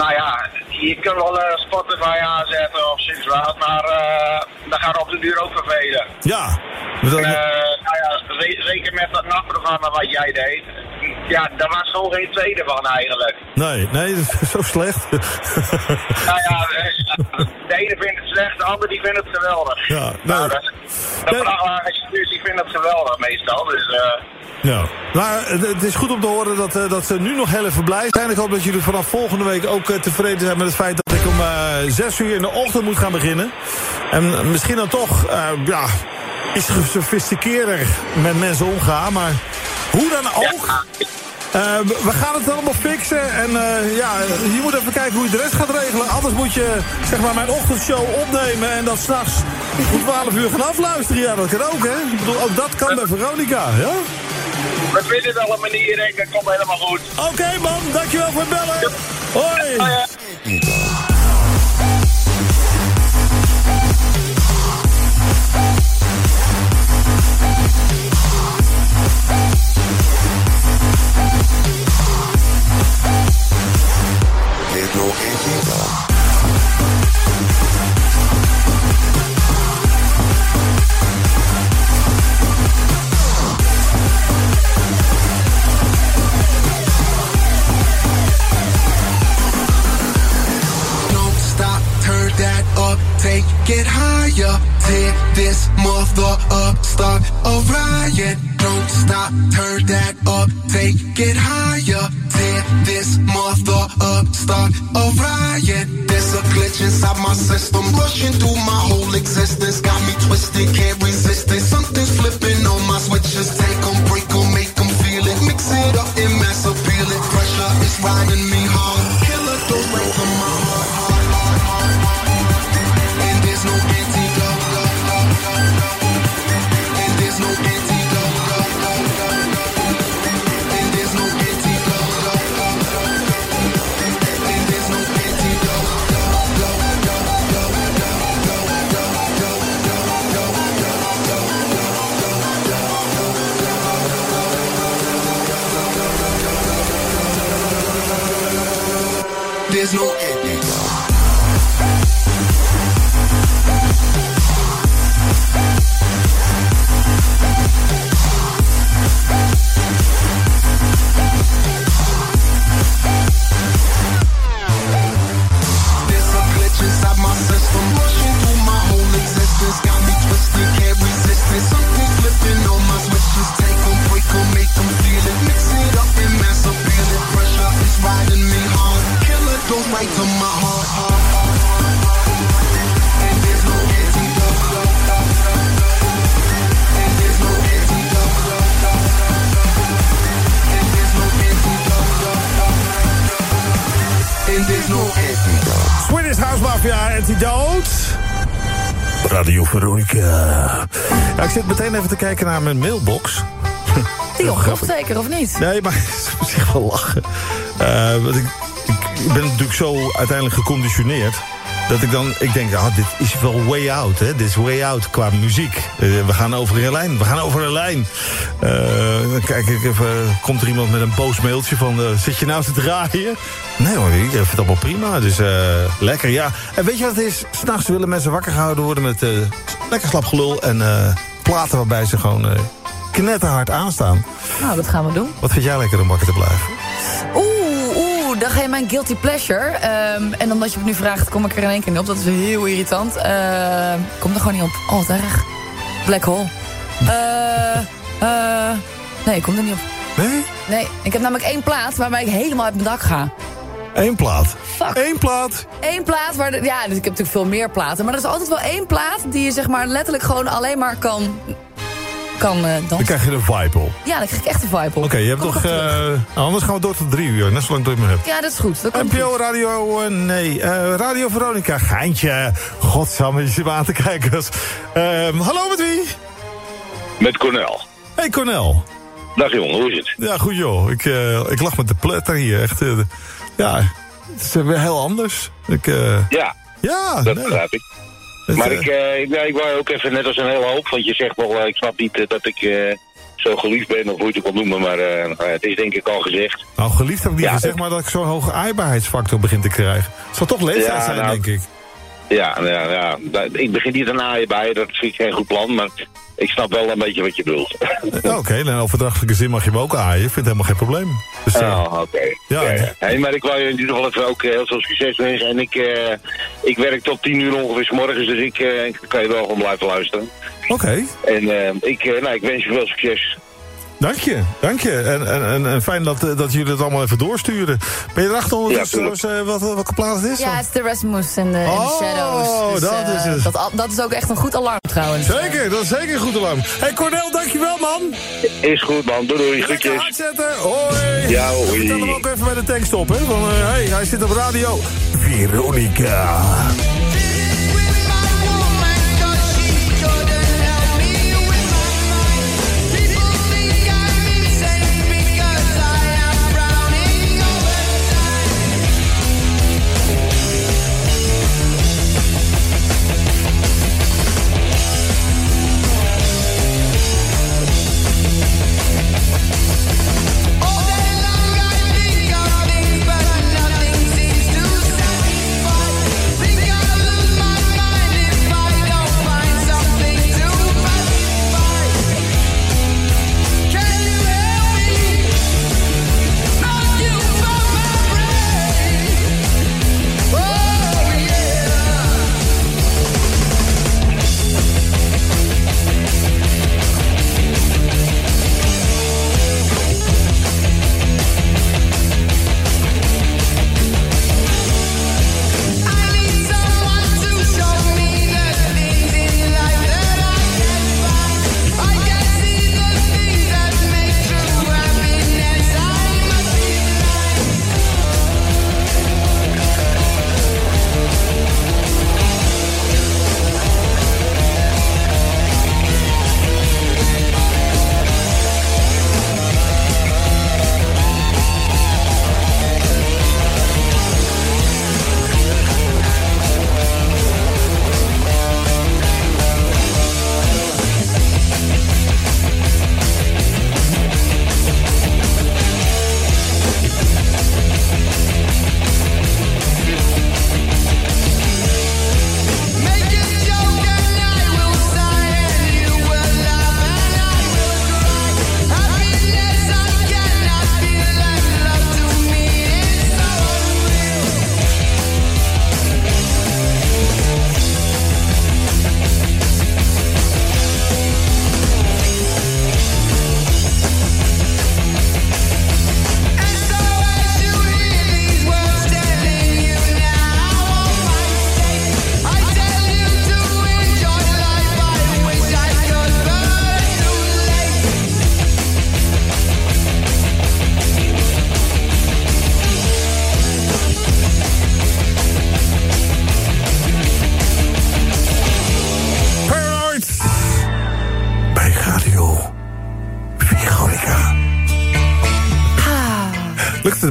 nou ja, je kunt wel eh, Spotify aanzetten of sinds wat, maar eh dat gaat op de duur ook vervelen. Ja. Dat- Eh, nou ja, ze- zeker met dat nachtprogramma wat jij deed. Ja, daar was gewoon geen tweede van eigenlijk. nee, nee, dat is zo slecht. Nou ja, de ene vindt het slecht, de ander die vindt het geweldig. Ja, nou, nou, dat, de vrachtwagenchauffeurs die vinden het geweldig meestal, dus... eh Ja. Maar het, het is goed om te horen dat, eh, dat ze nu nog heel even blij zijn. Ik hoop dat jullie vanaf volgende week ook eh, tevreden zijn met het feit dat ik om eh, zes uur in de ochtend moet gaan beginnen. En misschien dan toch, eh, ja, iets gesofisticeerder met mensen omgaan. Maar hoe dan ook, eh, we gaan het allemaal fixen. En eh, ja, je moet even kijken hoe je de rest gaat regelen. Anders moet je zeg maar, mijn ochtendshow opnemen en dat s'nachts om 12 uur gaan afluisteren. Ja, dat kan ook, hè? Ik bedoel, ook dat kan bij Veronica, ja? we vinden wel een manier en dat komt helemaal goed. Oké man, dankjewel voor het bellen. Hoi. Riot. Don't stop, turn that up, take it higher. Tear this mother up, start a riot. There's a glitch inside my system, rushing through my kijken naar mijn mailbox. Die opgelost zeker, of niet? Nee, maar het is zich wel lachen. Eh, want ik, ik, ben natuurlijk zo uiteindelijk geconditioneerd... dat ik dan, ik denk, ah, dit is wel way out, hè. Dit is way out qua muziek. Eh, we gaan over een lijn, we gaan over een lijn. Eh, dan kijk ik even, komt er iemand met een boos mailtje van... zit je nou te draaien? Nee hoor, ik vind het allemaal prima. Dus lekker, ja. En weet je wat het is? S'nachts willen mensen wakker gehouden worden met lekker slap gelul... en platen waarbij ze gewoon eh, knetterhard aanstaan. Nou, dat gaan we doen. Wat vind jij lekker om wakker te blijven? Oeh, oeh, dan ga je mijn guilty pleasure. Ehm, en omdat je het nu vraagt, kom ik er in één keer niet op. Dat is heel irritant. Ehm, kom er gewoon niet op. Oh, erg. Black hole. Eh, eh, nee, ik kom er niet op. Nee? Nee, ik heb namelijk één plaat waarbij ik helemaal uit mijn dak ga. Eén plaat. Fuck. Eén plaat. Eén plaat waar... De, ja, dus ik heb natuurlijk veel meer platen. Maar er is altijd wel één plaat die je zeg maar letterlijk gewoon alleen maar kan... Kan eh, Dan dansen. krijg je een vibe op. Ja, dan krijg ik echt een vibe op. Oké, je hebt Kom toch... eh, nou, anders gaan we door tot drie uur. Net zolang dat je me hebt. Ja, dat is goed. Dat komt NPO Radio, eh, nee. eh, Radio Veronica, geintje. Godsamme, je zit me aan te kijken. Ehm, hallo, met wie? Met Cornel. Hey, Cornel. Dag jongen, hoe is het? Ja, goed joh. Ik, eh, ik lag met de pletter hier. Echt, eh, ja, het is weer heel anders. Ik, eh, Ja, ja, dat nee. begrijp ik. Het, Maar ik, eh, ik, ja, ik wou ook even net als een hele hoop, want je zegt wel, ik snap niet dat ik zo geliefd ben, of hoe je het ook wil noemen, maar nou het is denk ik al gezegd. Nou, geliefd heb ik niet Ja, gezegd, maar dat ik zo'n hoge aaibaarheidsfactor begin te krijgen. Het zal toch leeftijd Ja, zijn, nou, denk ik. Ja, nou ja, ja, ik begin niet te naaien bij dat vind ik geen goed plan, maar ik snap wel een beetje wat je bedoelt. Oké, in overdrachtelijke zin mag je me ook aaien. Ik vind het helemaal geen probleem. Dus, eh, Oh, oké. Ja, Ja, ja. Hey, maar ik wou je in ieder geval even ook eh, heel veel succes wensen. En ik, eh, ik werk tot tien uur ongeveer 's morgens, dus ik kan je wel gewoon blijven luisteren. Oké, En ik, nou, ik wens je veel succes. Dank je, dank je. En, en, en, fijn dat, eh, dat jullie het allemaal even doorsturen. Ben je erachter ondertussen Ja, eh, wat, welke plaat het is? Ja, het is de Rasmus en de, Oh, the Shadows. Dus, dat is het. Dat, is ook echt een goed alarm trouwens. Zeker, dat is zeker een goed alarm. hey Cornel, dankjewel man. Is goed man, doei doei, Lekker groetjes. hard zetten, hoi. Ja, hoi. Vertel hem ook even bij de tekst op, hè. Van, eh, hey, hij zit op radio. Veronica.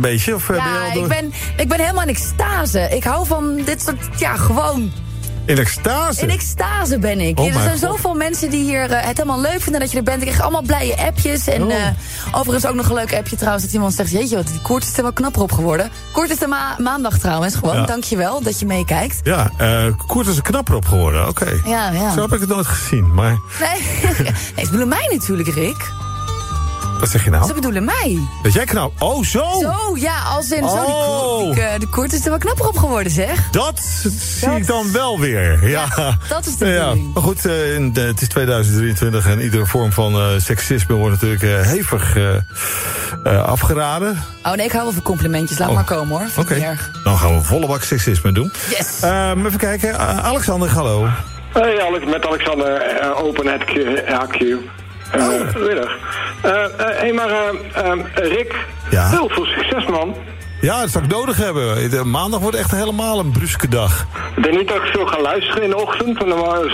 Een beetje? Of eh, ben je al Ja, door- ik ben, ik ben helemaal in extase. Ik hou van dit soort, ja, gewoon... In extase? In extase ben ik. Oh er zijn God. zoveel mensen die hier eh, het helemaal leuk vinden dat je er bent. Ik krijg allemaal blije appjes. En Oh. eh, overigens ook nog een leuk appje trouwens dat iemand zegt... Jeetje, wat die Koert is er wel knapper op geworden. Koert is er ma- maandag trouwens gewoon. Ja. Dankjewel dat je meekijkt. Ja, eh Koert is er knapper op geworden. Oké. Ja, ja. Zo heb ik het nooit gezien. Maar Nee, nee, ze bedoelen mij natuurlijk, Rick. Wat zeg je nou? Ze bedoelen mij. Dat jij knap. Oh, zo! Zo, ja, als in zo. Die Oh. Die, eh, de Koert is er wel knapper op geworden, zeg. Dat zie ik dan wel weer. Ja, dat is de ja. bedoeling. Maar goed, eh, in de- het is 2023 en iedere vorm van eh, seksisme wordt natuurlijk eh, hevig eh, eh, afgeraden. Oh nee, ik hou wel van complimentjes. Laat maar komen hoor. Vind ik Oké, erg. dan gaan we volle bak seksisme doen. Yes. Ehm, even kijken, Alexander, hallo. Hey Alex, met Alexander, open HQ. HQ. Uh, Middag. Eh, eh, hey, maar eh, Rick, Ja? heel veel succes man. Ja, dat zou ik nodig hebben. De maandag wordt echt helemaal een bruske dag. Ik denk niet dat ik veel ga luisteren in de ochtend,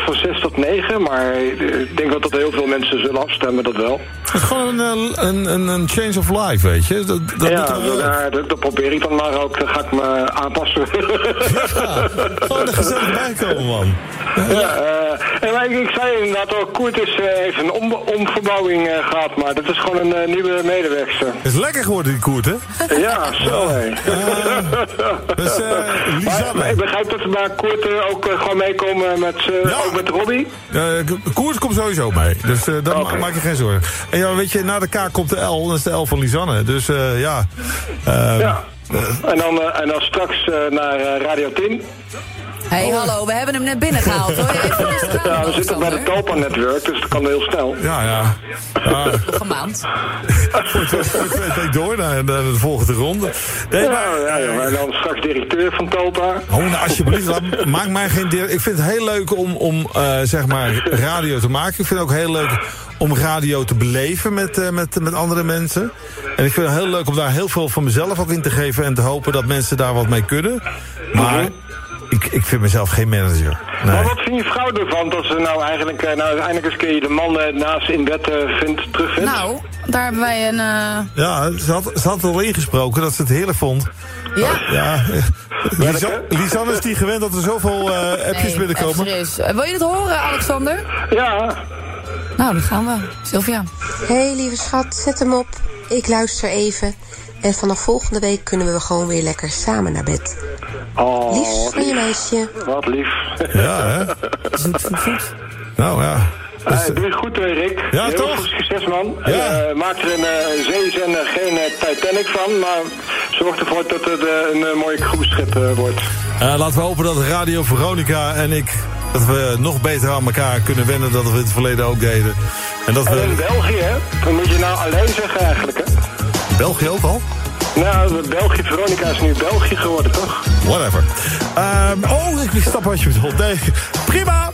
van 6 tot 9, maar eh, ik denk wel dat heel veel mensen zullen afstemmen, dat wel. Het is gewoon een, eh, een, een, een change of life, weet je. Dat, dat ja, daar, dat, dat probeer ik dan maar ook, dan ga ik me aanpassen. Gewoon er gezellig bij komen, man. Ja, eh, en maar ik, ik zei inderdaad al, Koert is, eh, heeft een om, omverbouwing eh, gehad, maar dat is gewoon een nieuwe medewerkster. Het is lekker geworden, die koert, hè? Ja, zo hé. Dus, eh, maar, maar ik begrijp dat ze bij Koert ook eh, gewoon meekomen met, eh, ook met Robbie. Ko- Koert komt sowieso mee, dus daar ma- maak je geen zorgen. En ja, weet je, na de K komt de L, dat is de L van Lisanne. Dus eh, ja. ehm, Ja. En dan, en dan straks naar Radio 10. Hé, hey, hallo, we hebben hem net binnengehaald hoor. Even Ja, we zitten bij de Talpa-netwerk, dus dat kan heel snel. Ja, ja. ja. Nog een maand. Twee door naar, naar de volgende ronde. Nee, maar, ja, ja, en dan straks directeur van Talpa. Oh, nou, alsjeblieft, laat- maak mij geen deel. Ik vind het heel leuk om, om eh, zeg maar, radio te maken. Ik vind het ook heel leuk om radio te beleven met, eh, met, met andere mensen. En ik vind het heel leuk om daar heel veel van mezelf ook in te geven... en te hopen dat mensen daar wat mee kunnen. Maar ik, ik vind mezelf geen manager. Nee. Maar wat vind je vrouw ervan dat ze nou eigenlijk, eh, nou uiteindelijk eens een keer je de man eh, naast in bed eh, vindt, terugvindt? Nou, daar hebben wij een... eh, Ja, ze had, ze had al ingesproken dat ze het heerlijk vond. Ja? Ja. Lisanne, Lisanne is die gewend dat er zoveel eh, appjes nee, binnenkomen. Wil je het horen, Alexander? Ja. Nou, dan gaan we. Sylvia. hey, lieve schat, zet hem op. Ik luister even. En vanaf volgende week kunnen we gewoon weer lekker samen naar bed. Oh, wat van je lief. meisje. Wat lief. Ja, hè? Nou ja. Eh, doe het goed, eh, Rick. Ja, Heel toch? veel succes, man. Ja. Eh, maak er een uh, zeezender geen Titanic van, maar zorg ervoor dat het een mooie cruiseschip eh, wordt. Eh, laten we hopen dat Radio Veronica en ik... dat we nog beter aan elkaar kunnen wennen dan we in het verleden ook deden. En dat En in we... België, hè? Dat moet je nou alleen zeggen eigenlijk, hè? België ook al? Nou, België, Veronica is nu België geworden, toch? Whatever. Ehm, oh, ik snap wat je bedoelt. Nee, prima!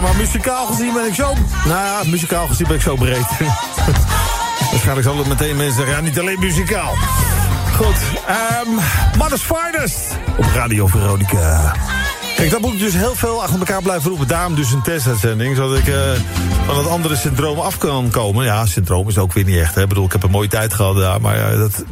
Maar muzikaal gezien ben ik zo... Nou ja, muzikaal gezien ben ik zo breed. Waarschijnlijk zal het meteen mensen zeggen, ja, niet alleen muzikaal. Goed, um, Mother's Finest op Radio Veronica. Kijk, dat moet ik dus heel veel achter elkaar blijven roepen. Daarom dus een testuitzending, zodat ik uh, van het andere syndroom af kan komen. Ja, syndroom is ook weer niet echt. Hè. Ik bedoel, ik heb een mooie tijd gehad, ja, maar uh, dat...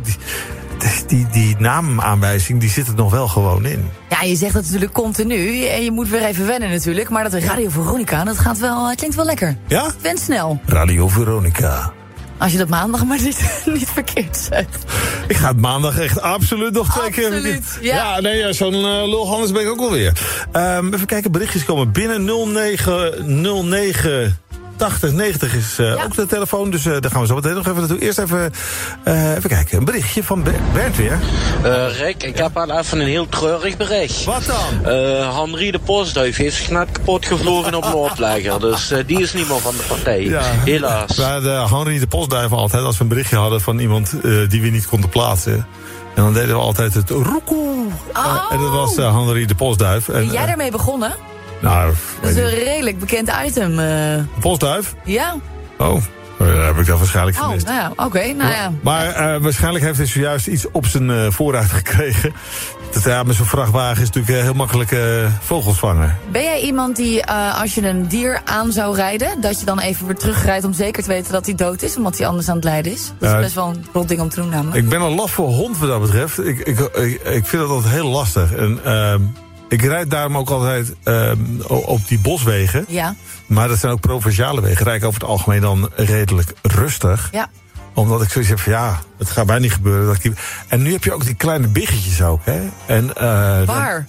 Die, die, naamaanwijzing, die zit er nog wel gewoon in. Ja, je zegt dat natuurlijk continu. En je moet weer even wennen natuurlijk. Maar dat Radio Veronica, dat gaat wel, klinkt wel lekker. Ja? Wen snel. Radio Veronica. Als je dat maandag maar niet, niet verkeerd zegt. Ik ga het maandag echt absoluut nog twee keer... Absoluut, ja. Ja, nee, ja, zo'n uh, lulhannes ben ik ook wel weer. Um, even kijken, berichtjes komen binnen 0909... 80, 90 is uh, ja. ook de telefoon, dus uh, daar gaan we zo meteen nog even naartoe. Eerst even, uh, even kijken, een berichtje van Bernd weer. Rick, ik ja. heb al even een heel treurig bericht. Wat dan? Henri de Postduif heeft zich net kapot gevlogen op een oplegger, dus die is niet meer van de partij, ja. helaas. Ja, de Henri de Postduif altijd, als we een berichtje hadden van iemand die we niet konden plaatsen... En dan deden we altijd het roekoe. Oh. en dat was Henri de Postduif. En, ben jij daarmee begonnen? Nou, dat is een redelijk bekend item. Uh... Postduif? Ja. Oh, dat heb ik dat waarschijnlijk gemist. Oh, nou ja, oké, okay, nou ja. Maar uh, waarschijnlijk heeft hij zojuist iets op zijn uh, vooruit gekregen. Dat, ja, met zo'n vrachtwagen is natuurlijk heel makkelijk vogels vangen. Ben jij iemand die, als je een dier aan zou rijden... dat je dan even weer terugrijdt om zeker te weten dat hij dood is... omdat hij anders aan het lijden is? Dat is best wel een rot ding om te doen namelijk. Ik ben een laf voor hond wat dat betreft. Ik, ik, ik, ik vind dat altijd heel lastig. En... ehm, Ik rijd daarom ook altijd uh, op die boswegen. Ja. Maar dat zijn ook provinciale wegen. Rijd ik over het algemeen dan redelijk rustig. Ja. Omdat ik zoiets heb van ja, het gaat mij niet gebeuren. Dat ik die... En nu heb je ook die kleine biggetjes ook, hè? En, eh, dan- Waar?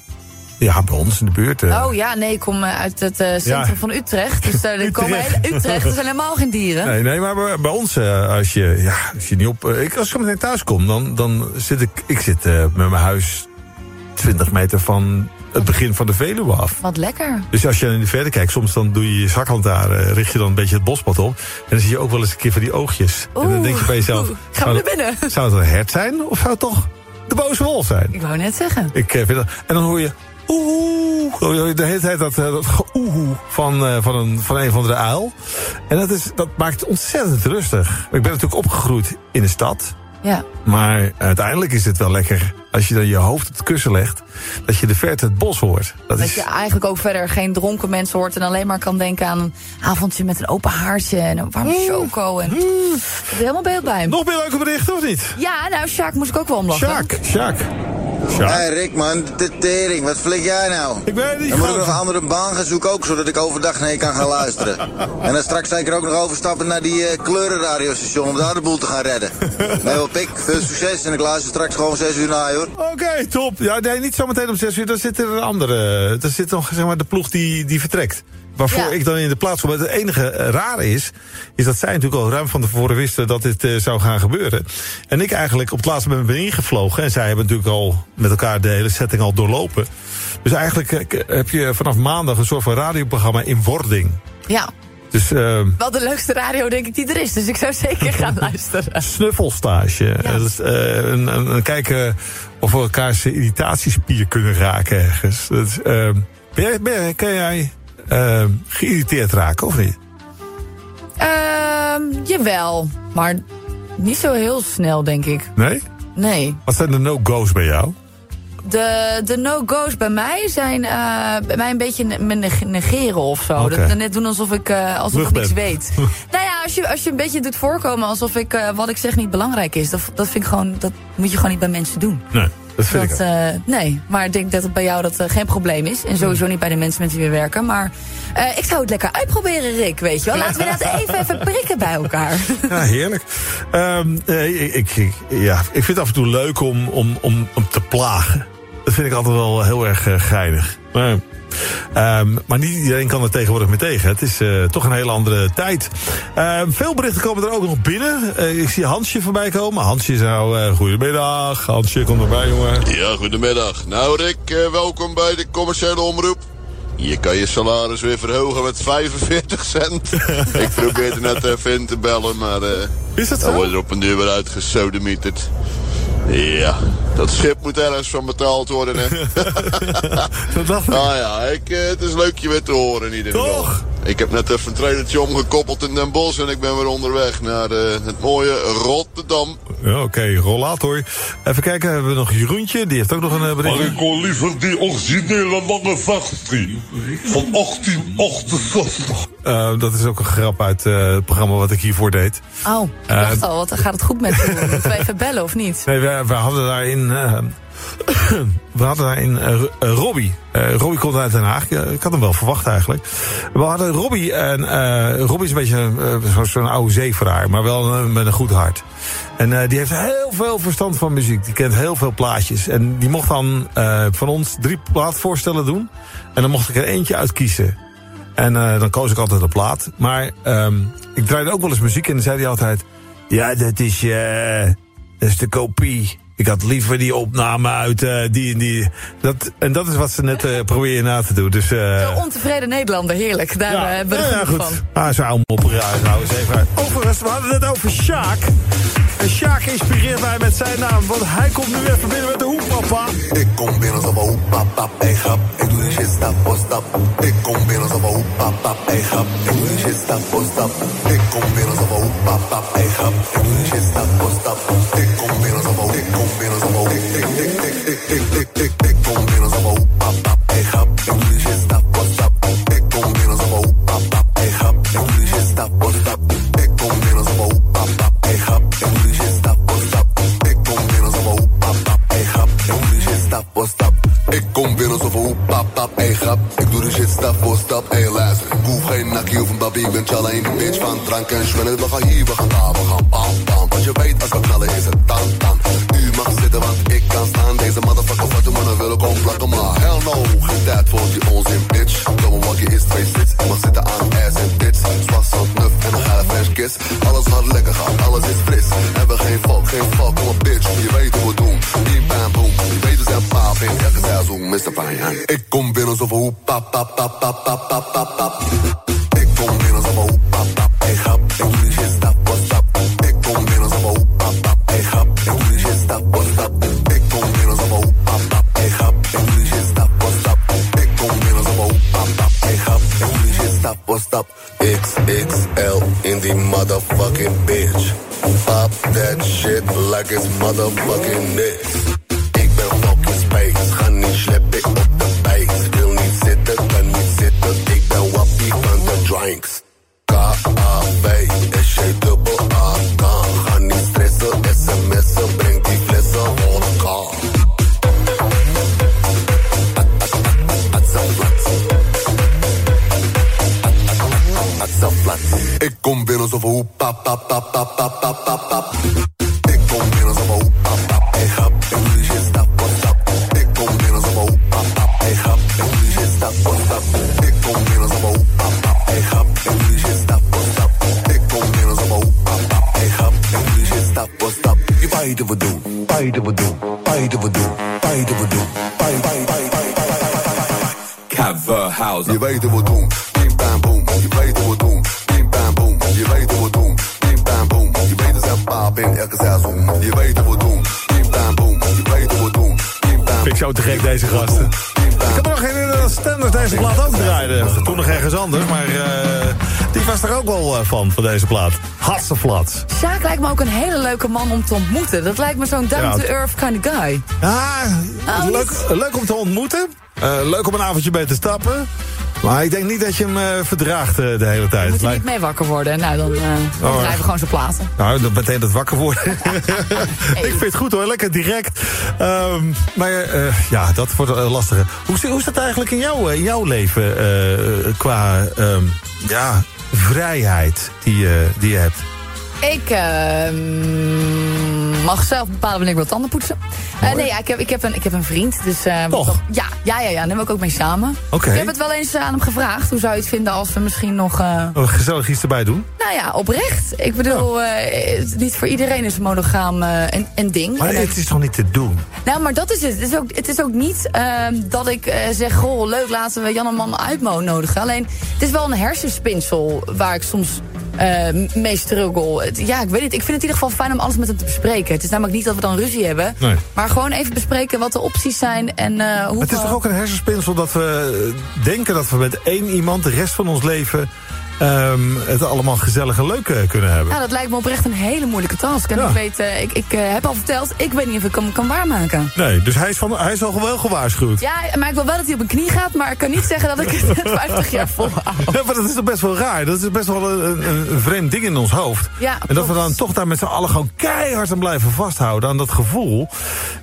ja, bij ons in de buurt. eh. Oh ja, nee, ik kom eh, uit het centrum Ja. van Utrecht. Dus daar er komen Utrecht. hele, Utrecht, er zijn helemaal geen dieren. Nee, nee, maar bij, bij ons, als je, ja, als je niet op. ik, als ik zo meteen thuis kom, dan, dan zit ik. Ik zit met mijn huis 20 meter van het begin van de Veluwe af. Wat lekker. Dus als je in de verte kijkt, soms dan doe je je zaklantaarn, eh, richt je dan een beetje het bospad op. En dan zie je ook wel eens een keer van die oogjes. en dan denk je bij jezelf. oeh, gaan we zou, naar binnen? Zou het een hert zijn of zou het toch de boze wolf zijn? Ik wou net zeggen. Ik eh, vind dat, en dan hoor je. Oeh, je de hele tijd dat, eh, dat geoehoe van, van, een, van een van de uil. En dat, is, dat maakt ontzettend rustig. Ik ben natuurlijk opgegroeid in de stad. Ja. Maar uiteindelijk is het wel lekker als je dan je hoofd op het kussen legt. Dat je de verte het bos hoort. Dat Dat is, je eigenlijk ook verder geen dronken mensen hoort... en alleen maar kan denken aan een avondje met een open haartje... en een warme choco. En... Ik heb er helemaal beeld bij. Nog meer leuke berichten, of niet? Ja, nou, Sjaak moest ik ook wel om lachen. Sjaak, Sjaak. Hé hey Rick man, de tering, wat flik jij nou? Ik weet niet. Dan moet ik nog een andere baan gaan zoeken ook, zodat ik overdag naar je kan gaan luisteren. en dan straks zeker ook nog overstappen naar die eh, kleurenradiostation om daar de boel te gaan redden. nee hoor, pik, veel succes en ik luister straks gewoon 6 uur na hoor. Oké, top. Ja, nee, niet zometeen om 6 uur. Daar zit er een andere. Daar zit nog zeg maar, de ploeg die, die vertrekt. Waarvoor Ja. ik dan in de plaats kom. Het enige eh, rare is, is dat zij natuurlijk al ruim van tevoren wisten dat dit eh, zou gaan gebeuren. En ik eigenlijk op het laatste moment ben ingevlogen. En zij hebben natuurlijk al met elkaar de hele setting al doorlopen. Dus eigenlijk eh, heb je vanaf maandag een soort van radioprogramma in wording. Ja, Dus eh, wel de leukste radio denk ik die er is. Dus ik zou zeker gaan luisteren. snuffelstage. Is, eh, een, een, een kijken of we elkaars irritatiespier kunnen raken ergens. Dat is, eh, ben jij, ben jij, kan jij eh, geïrriteerd raken of niet? Ehm, jawel, maar niet zo heel snel, denk ik. Nee? Nee. Wat zijn de no-go's bij jou? De, de no-go's bij mij zijn eh, bij mij een beetje me neg- negeren of zo. Dat, net doen alsof ik, eh, alsof ik niks weet. nou ja, als je, als je een beetje doet voorkomen alsof ik, eh, wat ik zeg niet belangrijk is. Dat, dat vind ik gewoon, dat moet je gewoon niet bij mensen doen. Nee, dat vind ik Dat, eh, nee, maar ik denk dat het bij jou dat geen probleem is. En sowieso niet bij de mensen met wie we werken. Maar ik zou het lekker uitproberen, Rick, weet je wel. Laten we dat even, even prikken bij elkaar. Ja, heerlijk. Ehm, eh, ik, ik, ik- ja, ik vind het af en toe leuk om, om, om, om te plagen. Dat vind ik altijd wel heel erg eh, geinig. Maar, ehm, maar niet iedereen kan er tegenwoordig mee tegen. Het is eh, toch een hele andere tijd. Ehm, veel berichten komen er ook nog binnen. Eh, ik zie Hansje voorbij komen. Hansje zou... eh goedemiddag. Hansje, kom erbij, jongen. Ja, goedemiddag. Nou Rick, eh, welkom bij de commerciële omroep. Je kan je salaris weer verhogen met 45 cent. ik probeerde net even in te bellen, maar... eh Is dat Dan wordt er op een duur weer uitgesodemieterd. Ja, dat schip moet ergens van betaald worden, hè. dat dacht ik. Nou ja, ik, eh, het is leuk je weer te horen in ieder geval. Toch? Ik heb net even een trailertje omgekoppeld in Den Bosch... en ik ben weer onderweg naar eh, het mooie Rotterdam. Ja, Oké, rollator. Even kijken, hebben we nog Jeroentje. Die heeft ook nog een eh, bericht. Maar ik wil liever die originele lange vechtstream van 1868. Eh, dat is ook een grap uit eh, het programma wat ik hiervoor deed. Oh, ik dacht al, wat, gaat het goed met je? Moeten we even bellen of niet? Nee, we, we hadden daarin. we hadden daarin eh, eh, Robbie. Eh, Robbie komt uit Den Haag. Ik had hem wel verwacht eigenlijk. We hadden Robbie. En Robbie is een beetje zo- zo'n oude zeevraar. Maar wel een- met een goed hart. En die heeft heel veel verstand van muziek. Die kent heel veel plaatjes. En die mocht dan van ons drie plaatvoorstellen doen. En dan mocht ik er eentje uitkiezen. En dan koos ik altijd een plaat. Maar ehm, ik draaide ook wel eens muziek en dan zei hij altijd... Ja, dat is, dat is de kopie. Ik had liever die opname uit eh, die en die. Dat, en dat is wat ze net eh proberen na te doen. Dus, eh Ontevreden Nederlander, heerlijk. Daar eh, hebben we ja, er ja, goed. van. Ah, op trouwens even uit. Overigens, we hadden het over Sjaak. En Sjaak inspireert mij met zijn naam. Want hij komt nu even binnen met de hoek, papa. Ik kom binnen als een hoep, pap, pap, hey grap. Ik doe die shit stap voor stap. Ik kom binnen als een hoep, pap, pap, hey grap. Ik doe die shit stap voor stap. Ik kom binnen als een hoep, pap, pap, hey grap. Ik doe die shit stap Ik kom binnen een hoep, pap, pap, ey grap. Ik doe de shit stap voor stap, ey luister. Ik hoef geen nakkie of een babi, ik ben challa in de bitch van drank en schwennen. We gaan hier, we gaan daar, we gaan bam, bam. Want je weet als we knallen is het tam, tam. U mag zitten, want ik så bare i gang. Ikke kun venner, så for u, bap, bap. plat. Ik kom binnen zo van hoe pap, pap, pap, pap, pap, pap, pap, pap. Ik kom binnen zo van hoe pap, pap, ey, hap, en hoe je stap, wat stap. Ik kom binnen zo van hoe pap, pap, ey, hap, en hoe je stap, wat stap. Ik kom binnen zo van hoe pap, pap, ik hap, en hoe je stap, wat stap. Ik kom binnen zo van hoe pap, pap, ey, hap, en hoe je stap, wat stap. Je beide wat doen, wat doen, wat doen, weet wat doen, house. Je weet wat doen. Zo te gek, deze gasten. Ik kan me nog herinneren dat Stenders deze plaat ook draaide. Toen nog ergens anders, maar eh, die was er ook wel eh, van, van deze plaat. Hatseflat. Sjaak lijkt me ook een hele leuke man om te ontmoeten. Dat lijkt me zo'n down-to-earth kind of guy. Ja, Oh, leuk, leuk om te ontmoeten. Eh, leuk om een avondje mee te stappen. Maar ik denk niet dat je hem eh, verdraagt eh, de hele tijd. Moet hij Lijkt- niet mee wakker worden. Nou, dan, eh dan Oh, we gewoon zijn platen. Nou, dat meteen dat wakker worden. ik vind het goed hoor, lekker direct. Ehm, maar ja, dat wordt uh, lastiger. Hoe, hoe is dat eigenlijk in, jou, in jouw leven qua ehm, ja, vrijheid die, je die je hebt? Ik ehm, mag zelf bepalen wanneer ik wil tanden poetsen. Eh, nee, ja, ik, heb, ik, heb een, ik heb een vriend. Dus, eh, Toch? Ja, ja, ja, ja, daar hebben we ook mee samen. Oké. Ik heb het wel eens aan hem gevraagd. Hoe zou je het vinden als we misschien nog... eh, Oh, gezellig iets erbij doen. nou ja, oprecht. Ik bedoel, eh, niet voor iedereen is monogaam eh, een, een ding. Maar het is toch niet te doen? Nou, maar dat is het. Het is ook, het is ook niet ehm, dat ik eh, zeg... goh, leuk, laten we Jan en Man uitnodigen. Alleen, het is wel een hersenspinsel... waar ik soms eh, mee struggle. Het- ja, ik weet niet. Ik vind het in ieder geval fijn om alles met hem te bespreken. Het is namelijk niet dat we dan ruzie hebben. Nee. Maar gewoon even bespreken wat de opties zijn en eh hoe... Het is toch ook een hersenspinsel dat we denken dat we met één iemand de rest van ons leven ehm, het allemaal gezellig en leuk kunnen hebben. Ja, dat lijkt me oprecht een hele moeilijke task. En Ja. ik weet, eh, ik, ik eh, heb al verteld, ik weet niet of ik hem kan waarmaken. Nee, dus hij is, van, hij is al wel gewaarschuwd. Ja, maar ik wil wel dat hij op een knie gaat, maar ik kan niet zeggen dat ik het 50 jaar volhoud. Ja, maar dat is toch best wel raar. Dat is best wel een, een, een vreemd ding in ons hoofd. Ja, en dat we dan toch daar met z'n allen gewoon keihard aan blijven vasthouden. Aan dat gevoel.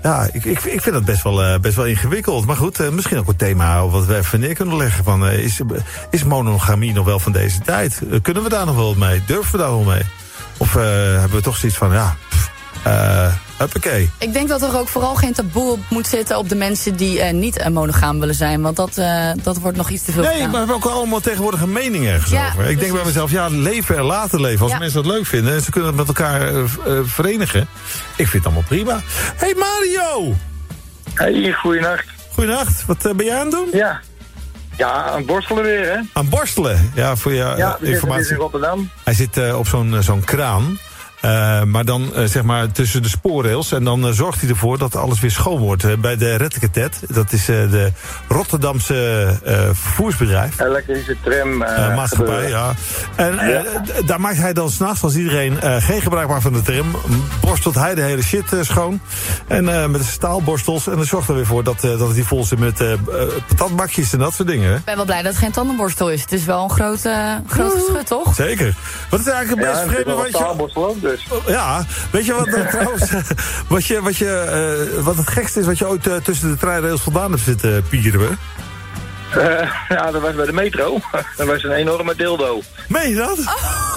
Ja, ik, ik, ik vind dat best wel, eh, best wel ingewikkeld. Maar goed, misschien ook een thema wat we even neer kunnen leggen. Van, is, is monogamie nog wel van deze tijd? Eh, kunnen we daar nog wel mee? Durven we daar wel mee? Of eh, hebben we toch zoiets van, ja, pff, eh, huppakee. Ik denk dat er ook vooral geen taboe op moet zitten op de mensen die eh, niet monogaam willen zijn. Want dat, eh, dat wordt nog iets te veel Nee, gedaan. maar we hebben ook allemaal tegenwoordig een mening ergens Ja, over. Ik denk bij mezelf, ja, leven en laten leven. Als Ja. mensen dat leuk vinden en ze kunnen het met elkaar verenigen. Ik vind het allemaal prima. Hey Mario! Hey, goeienacht. Goedenacht, wat eh, ben jij aan het doen? Ja. Ja, aan het borstelen weer, hè? Aan borstelen, ja, voor je Ja, eh, we informatie. in Rotterdam. Hij zit eh, op zo'n eh, zo'n kraan. Eh, maar dan eh, zeg maar tussen de spoorrails. En dan eh, zorgt hij ervoor dat alles weer schoon wordt. bij de Rettiketet. Dat is eh, de Rotterdamse eh, vervoersbedrijf. Elektrische tram. maatschappij, gebeuren. ja. En daar maakt hij dan s'nachts, als iedereen eh, geen gebruik maakt van de tram, borstelt hij de hele shit schoon. En eh, met staalborstels. En dat zorgt er weer voor dat, eh, dat het die vol zit met patatbakjes en dat soort dingen. Ik ben wel blij dat het geen tandenborstel is. Het is wel een groot, groot geschut, toch? Zeker. Wat is eigenlijk het Ja, het is vreemde wat je... dus. Ja, weet je wat eh, trouwens, wat, je, wat, je, eh, wat het gekste is wat je ooit eh, tussen de treinrails vandaan hebt zitten pieren we? Eh, ja, dat was bij de metro. Dat was een enorme dildo. Meen je dat?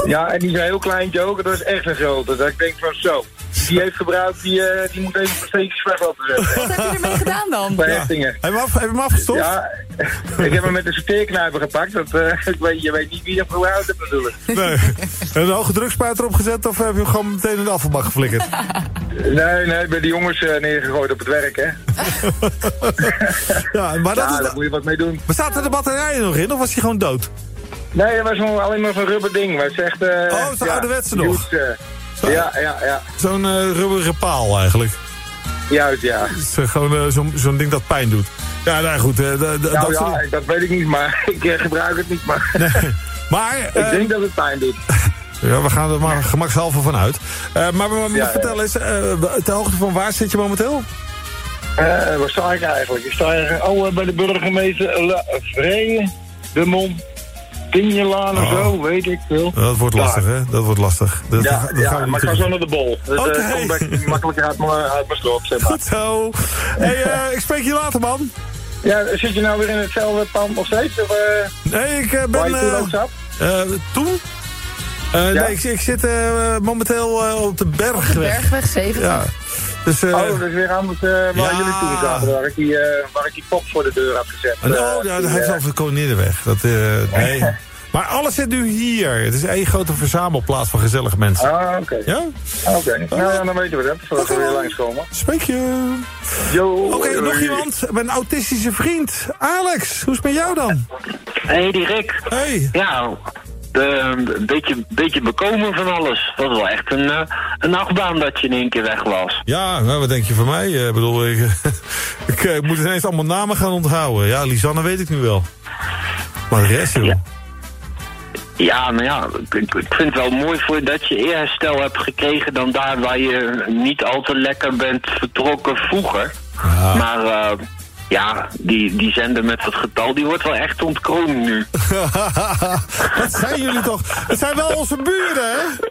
Ja, en die is een heel kleintje ook. Dat is echt een grote. Dat ik denk van zo. Die heeft gebruikt, die, eh, die moet even steeds weg laten zetten. Wat heb je ermee gedaan dan? Bij hechtingen. Heb je hem, af, heb je hem afgestopt? Ja, ik heb hem met de sorteerknijper gepakt. Dat, eh, ik weet, je weet niet wie er voor houdt hebt natuurlijk. Nee. En een hoge drukspuit erop gezet of heb je hem gewoon meteen in de afvalbak geflikkerd? Nee, nee, bij de jongens eh, neergegooid op het werk, hè. ja, maar dat ja, is- daar moet je wat mee doen. Maar zaten de batterijen nog in of was hij gewoon dood? Nee, dat was gewoon alleen maar zo'n rubber ding. Maar het is echt... eh, Oh, zo'n ja, ouderwetse nog. ja, ja, ja. Zo'n eh, rubberen paal eigenlijk. Juist, ja. Het is gewoon zo'n zo'n ding dat pijn doet. Ja, nou goed. eh, Nou dat ja, soort- dat weet ik niet, maar ik eh, gebruik het niet. Maar Maar, ik eh, denk dat het pijn doet. ja, we gaan er maar gemakshalve van uit. Maar maar- maar Ja, ja. vertel eens, eh, ter hoogte van waar zit je momenteel? Eh, waar sta ik eigenlijk? Ik sta eigenlijk oh, bij de burgemeester La Vrije, de Mond, Tinjelaan of Oh. zo, weet ik veel. Dat wordt Daar. lastig, hè? Dat wordt lastig. Dat, ja, dat ja gaan we niet maar ik ga zo naar de bol. Dat eh, Oké. komt bij- makkelijker uit mijn, uit mijn zeg maar. Goed zo. hey, eh, ik spreek je later, man. Ja, zit je nou weer in hetzelfde pand nog steeds? Of, eh, Nee, ik eh, ben... waar je toen eh, ook zat? eh, toen? Eh, Ja? Nee, ik, ik zit eh, momenteel eh, op de Bergweg. Bergweg 70. Ja. Dus, eh, oh, dat is weer anders eh, waar ja. jullie toen zaten, waar ik, die, eh, waar ik die pop voor de deur had gezet. oh, Eh, ja, die, hij is eh, over de. Dat, eh, nee. Maar alles zit nu hier. Het is één grote verzamelplaats van gezellige mensen. Ah, oké. Ja? Oké, nou ja, dan weten we dat, voordat we weer langskomen. Spreek je. Yo. Oké, nog iemand. Mijn autistische vriend. Alex, hoe is het met jou dan? Hey, die Rick. Hey. Ja, een beetje, beetje bekomen van alles. Dat was wel echt een, eh, een achtbaan dat je in één keer weg was. Ja, nou, wat denk je van mij? Eh, Ik bedoel, ik, ik, eh, ik moet ineens allemaal namen gaan onthouden. Ja, Lisanne weet ik nu wel. Maar de rest, joh. Ja, nou ja, ik, vind het wel mooi voor dat je eerherstel hebt gekregen dan daar waar je niet al te lekker bent vertrokken vroeger. Maar eh, ja, die, die zender met dat getal, die wordt wel echt ontkroond nu. Wat zijn jullie toch? Het zijn wel onze buren, hè?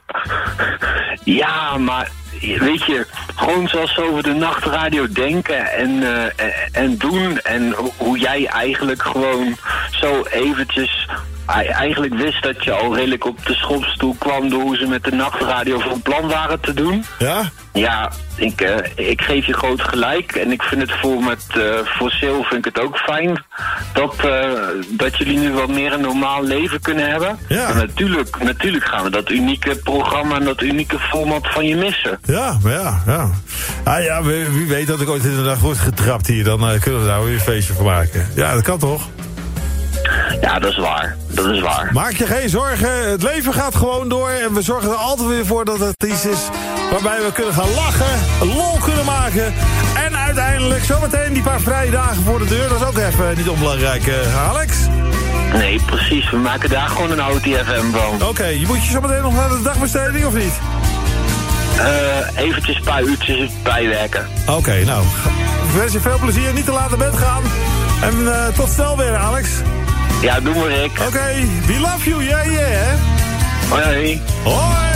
Ja, maar weet je, gewoon zoals ze over de nachtradio denken en, eh, en- en doen. En ho- hoe jij eigenlijk gewoon zo eventjes... ei- Eigenlijk wist dat je al redelijk op de schopstoel kwam door hoe ze met de nachtradio van plan waren te doen. Ja? Ja, ik, eh, ik geef je groot gelijk. En ik vind het voor, met, eh voor vind ik het ook fijn dat, eh, dat jullie nu wat meer een normaal leven kunnen hebben. Ja. En natuurlijk, natuurlijk gaan we dat unieke programma en dat unieke format van je missen. Ja, ja, ja. Ah ja, wie, weet dat ik ooit in de dag word getrapt hier. Dan kunnen we daar weer een feestje van maken. Ja, dat kan toch? Ja, dat is waar. Dat is waar. Maak je geen zorgen. Het leven gaat gewoon door. En we zorgen er altijd weer voor dat het iets is waarbij we kunnen gaan lachen. Lol kunnen maken. En uiteindelijk zometeen die paar vrije dagen voor de deur. Dat is ook even niet onbelangrijk, eh, Alex. Nee, precies. We maken daar gewoon een oude FM van. Oké, je moet je zometeen nog naar de dagbesteding of niet? Eh eventjes een paar uurtjes bijwerken. Oké, nou. Ik wens je veel plezier. Niet te laat naar bed gaan. En eh, tot snel weer, Alex. Ja, doen we, Rick. Oké, we love you. Yeah, yeah? Hoi, hoi.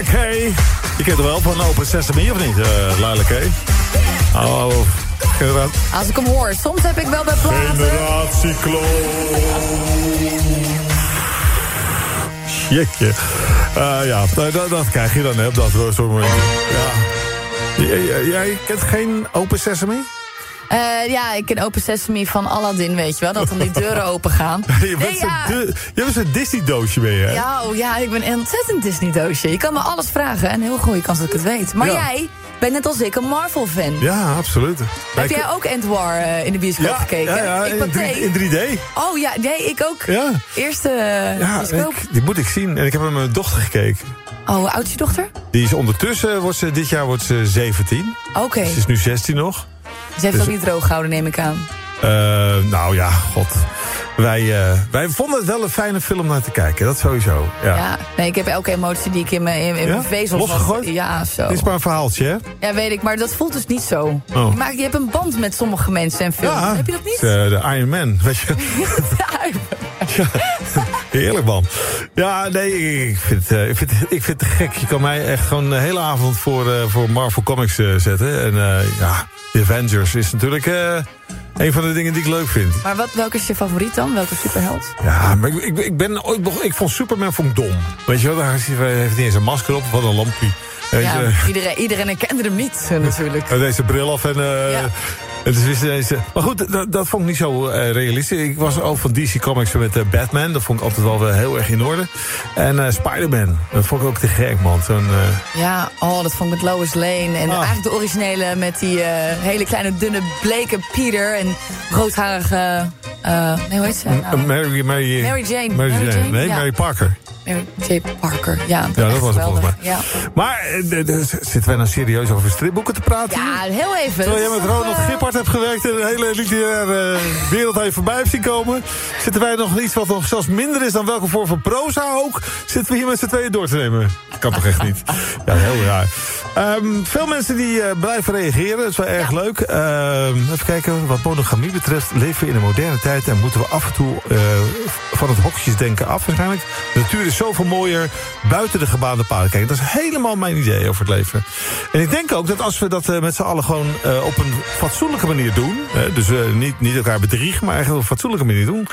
Oké, Je kent wel van Open Sesame, of niet, eh, uh, hé. K? Oh. Als ik hem hoor, soms heb ik wel bij plaatsen. Generatie Kloon. Jeetje. Eh, ja, nou, dat, krijg je dan, hè, dat soort momenten. Ja. Jij, jij kent geen Open Sesame? Eh, ja, ik ken Open Sesame van Aladdin, weet je wel. Dat dan die deuren open gaan. je bent zo'n Disney-doosje mee, hè? Ja, oh, ja, ik ben een ontzettend Disney-doosje. Je kan me alles vragen en heel goede kans dat ik het weet. Maar jij bent net als ik een Marvel-fan. Ja, absoluut. Heb jij ook Endwar eh, in de bioscoop gekeken? Ja, ja in, 3, in, 3D. Oh ja, nee, ik ook. Ja. Eerste ja, eh, die moet ik zien. En ik heb met mijn dochter gekeken. Oh, hoe oud is je dochter? Die is ondertussen, wordt dit jaar wordt ze 17. Oké. Ze is nu 16 nog. Ze heeft ook niet droog gehouden, neem ik aan. Eh, nou ja, god. Wij, eh, wij vonden het wel een fijne film naar te kijken, dat sowieso. Ja. Ja. Nee, ik heb elke emotie die ik in mijn, in, in Ja? mijn vezels... Losgegooid? Ja, zo. Dit is maar een verhaaltje, hè? Ja, weet ik, maar dat voelt dus niet zo. Oh. Maar je hebt een band met sommige mensen en films. Ja, Heb je dat niet? de Iron Man, weet je. Ja, heerlijk man. Ja, nee, ik vind, het, eh, ik, vind, het- ik vind het gek. Je kan mij echt gewoon de hele avond voor, eh, voor Marvel Comics eh, zetten. En eh, ja, The Avengers is natuurlijk eh, een van de dingen die ik leuk vind. Maar wat, welke is je favoriet dan? Welke superheld? Ja, maar ik, ik, ik ben ooit ik vond Superman vond dom. Weet je wel, daar heeft hij heeft niet eens een masker op. Wat een lampie. Weet Ja, iedereen, iedereen herkende hem niet, eh, natuurlijk. Deze bril af en... eh, Ja. Het is ineens, eh, maar goed, dat, dat vond ik niet zo eh, realistisch. Ik was ook van DC Comics met eh, Batman. Dat vond ik altijd wel heel erg in orde. En Spider-Man. Dat vond ik ook te gek, man. Zo'n, Ja, oh, dat vond ik met Lois Lane. En Ah. eigenlijk de originele met die hele kleine, dunne, bleke Peter. En roodharige... nee, hoe heet ze? nou? Mary, Mary, Mary Jane. Mary Mary Jane. Jane, Nee, ja. Mary Parker. J. Parker, ja. Ja, dat was het volgens mij. Ja. Maar eh, de- de- zitten wij nou serieus over stripboeken te praten? ja, heel even. Terwijl jij Dat met Ronald eh, Gippard hebt gewerkt en de hele literaire eh, wereld aan je voorbij hebt zien komen. Zitten wij nog iets wat nog zelfs minder is dan welke vorm van proza ook. Zitten we hier met z'n tweeën door te nemen. Dat kan toch echt niet? Ja, heel raar. Ehm, veel mensen die blijven reageren. Dat is wel erg leuk. Ehm, even kijken. Wat monogamie betreft leven we in een moderne tijd en moeten we af en toe van het hokjesdenken af waarschijnlijk. De natuur is zoveel mooier buiten de gebaande paden kijken. Dat is helemaal mijn idee over het leven. En ik denk ook dat als we dat eh, met z'n allen gewoon eh, op een fatsoenlijke manier doen. dus eh, niet, niet elkaar bedriegen, maar eigenlijk op een fatsoenlijke manier doen.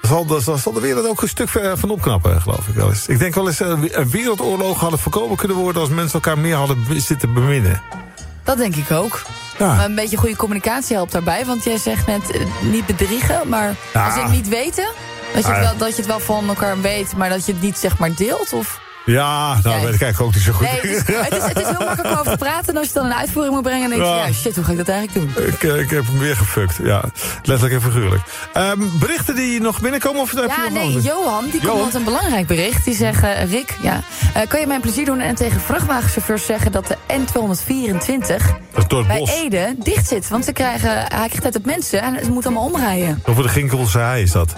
Dan zal, dan, dan zal de wereld ook een stuk ver van opknappen, geloof ik wel eens. Ik denk wel eens een wereldoorlog hadden voorkomen kunnen worden als mensen elkaar meer hadden zitten beminnen. Dat denk ik ook. Maar een beetje goede communicatie helpt daarbij. Want jij zegt net niet bedriegen, maar Ja. als in niet weten. Dat je, Ah, het ja. wel, dat je het wel van elkaar weet, maar dat je het niet zeg maar deelt? Of... Ja, nou, weet ik eigenlijk ook niet zo goed. Nee, het is, het, is, het is heel makkelijk om over te praten. En als je dan een uitvoering moet brengen, dan denk je, Ja. ja, shit, hoe ga ik dat eigenlijk doen? Ik, eh, ik heb hem weer gefukt, ja. Letterlijk en figuurlijk. Ehm, berichten die nog binnenkomen? Of heb je Ja, nee? Johan, die Johan? komt met een belangrijk bericht. Die zegt, eh, Rick, ja, eh, kan je mij een plezier doen en tegen vrachtwagenchauffeurs zeggen dat de N224 Dat is door het bij. Ede dicht zit? Want ze krijgen, hij krijgt net op mensen en ze moeten allemaal omrijden. Over de Ginkelse hei is dat.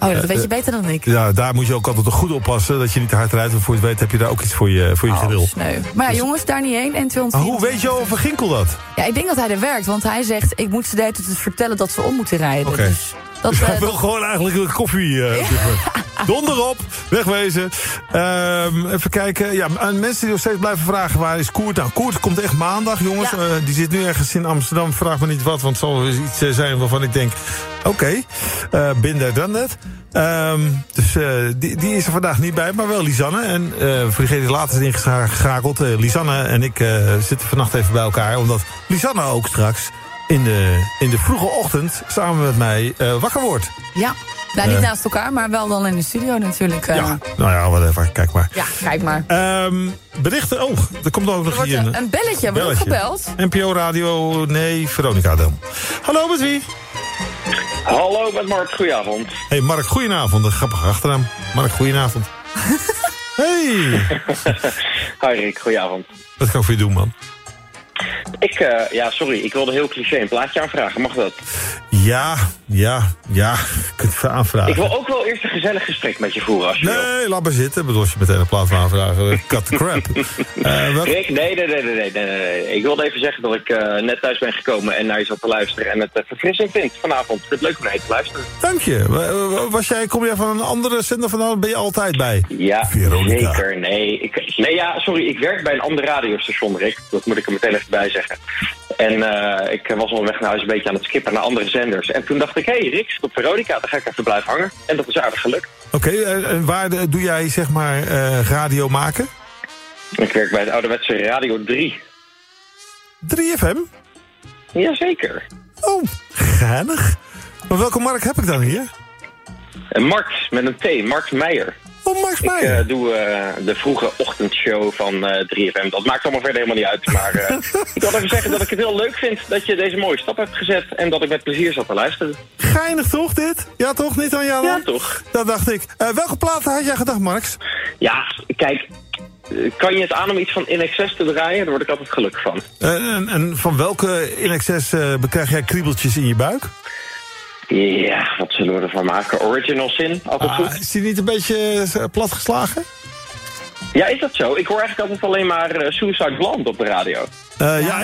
Oh, dat weet je beter dan ik. Ja, daar moet je ook altijd goed oppassen dat je niet te hard rijdt. Voor je weet heb je daar ook iets voor je, voor je grill. Nee. Maar ja, jongens, daar niet heen. N224. Maar hoe weet je over Ginkel dat? Ja, ik denk dat hij er werkt, want hij zegt... ik moet ze de hele tijd dus vertellen dat ze om moeten rijden. Oké. Dus dat, Dus hij eh, wil gewoon eigenlijk een koffie. eh Donder op, wegwezen. Ehm, even kijken. Ja, aan mensen die nog steeds blijven vragen waar is Koert? Nou, Koert komt echt maandag, jongens. Eh, die zit nu ergens in Amsterdam. Vraag me niet wat, want het zal iets eh, zijn waarvan ik denk... Oké, eh binder dan dat. Ehm, dus die, die is er vandaag niet bij, maar wel Lisanne. En voor diegenen die later zijn ingeschakeld... Lisanne en ik zitten vannacht even bij elkaar. Omdat Lisanne ook straks in de, in de vroege ochtend samen met mij wakker wordt. ja, nou, niet Eh. naast elkaar, maar wel dan in de studio natuurlijk. eh. Ja, nou ja, whatever. Kijk maar. Ja, kijk maar. Ehm, berichten. Oh, er komt ook nog Er hier een, een belletje, wordt ook gebeld. NPO Radio, nee, Veronica Del. Hallo, met wie? Hallo, met Mark. Goedenavond. Hey, Mark, goedenavond. Een grappige achternaam. Mark, goedenavond. hey, Hi Rick, goedenavond. wat kan ik voor je doen, man? Ik, eh, ja, sorry, ik wilde heel cliché een plaatje aanvragen. Mag dat? Ja, ja, ja. Je kunt het aanvragen. Ik wil ook wel eerst een gezellig gesprek met je voeren, als je Nee, laat maar zitten. bedoel, je meteen een plaat aanvragen, cut the crap. Eh, Rick, nee, nee, nee, nee, nee, nee, Ik wilde even zeggen dat ik eh, net thuis ben gekomen en naar je zat te luisteren. En het verfrissend vind vanavond. Ik het leuk om naar je te luisteren. Dank je. Was jij, kom jij van een andere zender vanavond Ben je altijd bij? Ja, Veronica. zeker. Nee, ik, nee, ja, sorry. Ik werk bij een ander radiostation, Rick. Dat moet ik er meteen even bij zeggen. En eh, ik was onderweg naar huis een beetje aan het skippen naar andere zenders. En toen dacht ik, hé hey, Rick, zit op Veronica, dan ga ik even blijven hangen. En dat is aardig gelukt. Oké, eh, en waar doe jij zeg maar eh, radio maken? Ik werk bij het ouderwetse Radio 3. 3FM? Jazeker. Oh, geinig. Maar welke Mark heb ik dan hier? En Mark, met een T, Mark Meijer. Ik eh, doe eh, de vroege ochtendshow van eh 3FM. Dat maakt allemaal verder helemaal niet uit. Maar eh, ik wil even zeggen dat ik het heel leuk vind dat je deze mooie stap hebt gezet. En dat ik met plezier zat te luisteren. Geinig toch, dit? Ja, toch? Niet aan jou? Ja, toch. Dat dacht ik. Eh, welke platen had jij gedacht, Marks? Ja, kijk, kan je het aan om iets van In Excess te draaien? Daar word ik altijd gelukkig van. En, en, en van welke in excess eh, bekrijg jij kriebeltjes in je buik? Ja, wat zullen we ervan maken? Original Sin, altijd Ah, goed. is die niet een beetje eh, platgeslagen? Ja, is dat zo? Ik hoor eigenlijk altijd alleen maar eh, Suicide Blonde op de radio. Eh, ja,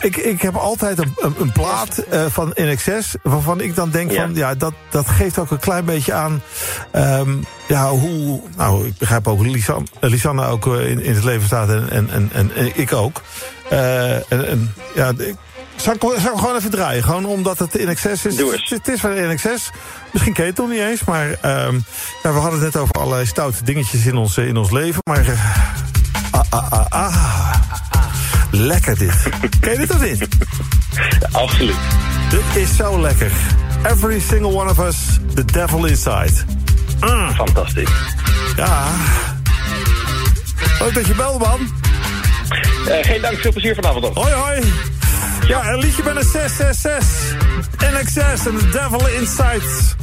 ik, ik heb altijd een, een, een plaat eh, van NXS waarvan ik dan denk van ja, dat, dat geeft ook een klein beetje aan ehm, ja, hoe. Nou, ik begrijp ook Lisan, Lisanne ook in, in het leven staat en, en, en, en, ik ook. Eh, en, en, ja, ik, zal, ik, zal ik gewoon even draaien? Gewoon omdat het in excess is. Het, het is van in excess. Misschien ken je het nog niet eens, maar ehm, ja, we hadden het net over allerlei stoute dingetjes in ons, in ons leven. Maar. eh, ah, ah, ah, ah. Lekker dit. Ken je dit of niet? Absoluut. Dit is zo lekker. Every single one of us, the devil inside. Mm. Fantastisch. Ja. Leuk dat je belde, man. Eh, geen dank, veel plezier vanavond nog. Hoi, hoi. Ja, een liedje met een 666. NXS en the devil inside.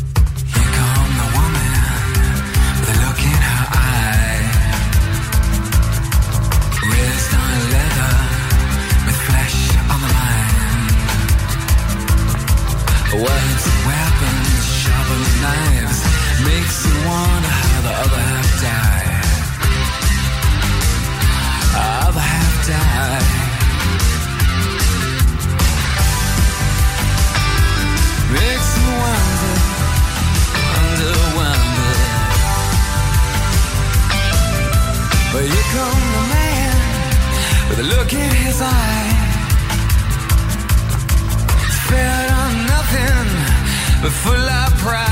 Full of pride.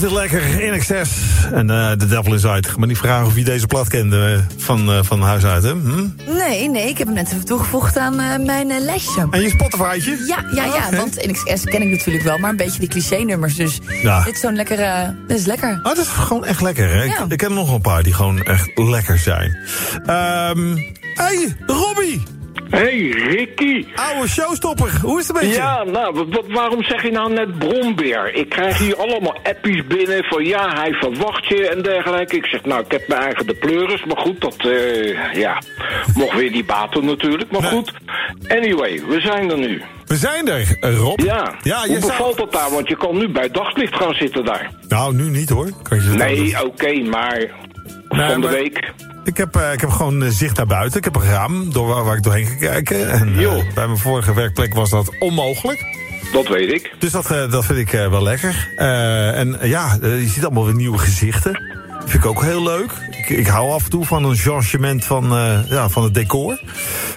Dit lekker in excess. En eh de devil inside. Maar niet vragen of je deze plaat kende eh, van, eh, van huis uit, hè? Hm? Nee, nee, ik heb hem net even toegevoegd aan mijn lijstje. En je Spotify'tje? Ja, ja, ja, Ah, want NXS ken ik natuurlijk wel, maar een beetje die cliché-nummers. Dus Ja. dit is zo'n lekkere... Dit is lekker. Ah, dat is gewoon echt lekker, hè? Ik- Ja. Ik, ken nog een paar die gewoon echt lekker zijn. Ehm hey, Robbie! Hey Ricky. Oude showstopper, hoe is het met je? Ja, nou, waarom zeg je nou net Brombeer? Ik krijg hier allemaal appies binnen van ja, hij verwacht je en dergelijke. Ik zeg, nou, ik heb mijn eigen de pleuris, maar goed, dat, eh, ja, mocht weer die baten natuurlijk, maar goed. Anyway, we zijn er nu. We zijn er, eh, Rob. Ja, Ja, je hoe bevalt dat daar? Want je kan nu bij daglicht gaan zitten daar. Nou, nu niet hoor. Kan je. Nee, oké, maar Nee, van de maar- week... Ik heb, eh, ik heb gewoon eh, zicht naar buiten. Ik heb een raam door waar, waar ik doorheen kan kijken. En eh, bij mijn vorige werkplek was dat onmogelijk. Dat weet ik. Dus dat, dat vind ik wel lekker. En ja, je ziet allemaal weer nieuwe gezichten. Vind ik ook heel leuk. Ik, ik hou af en toe van een changement van, ja, van het decor.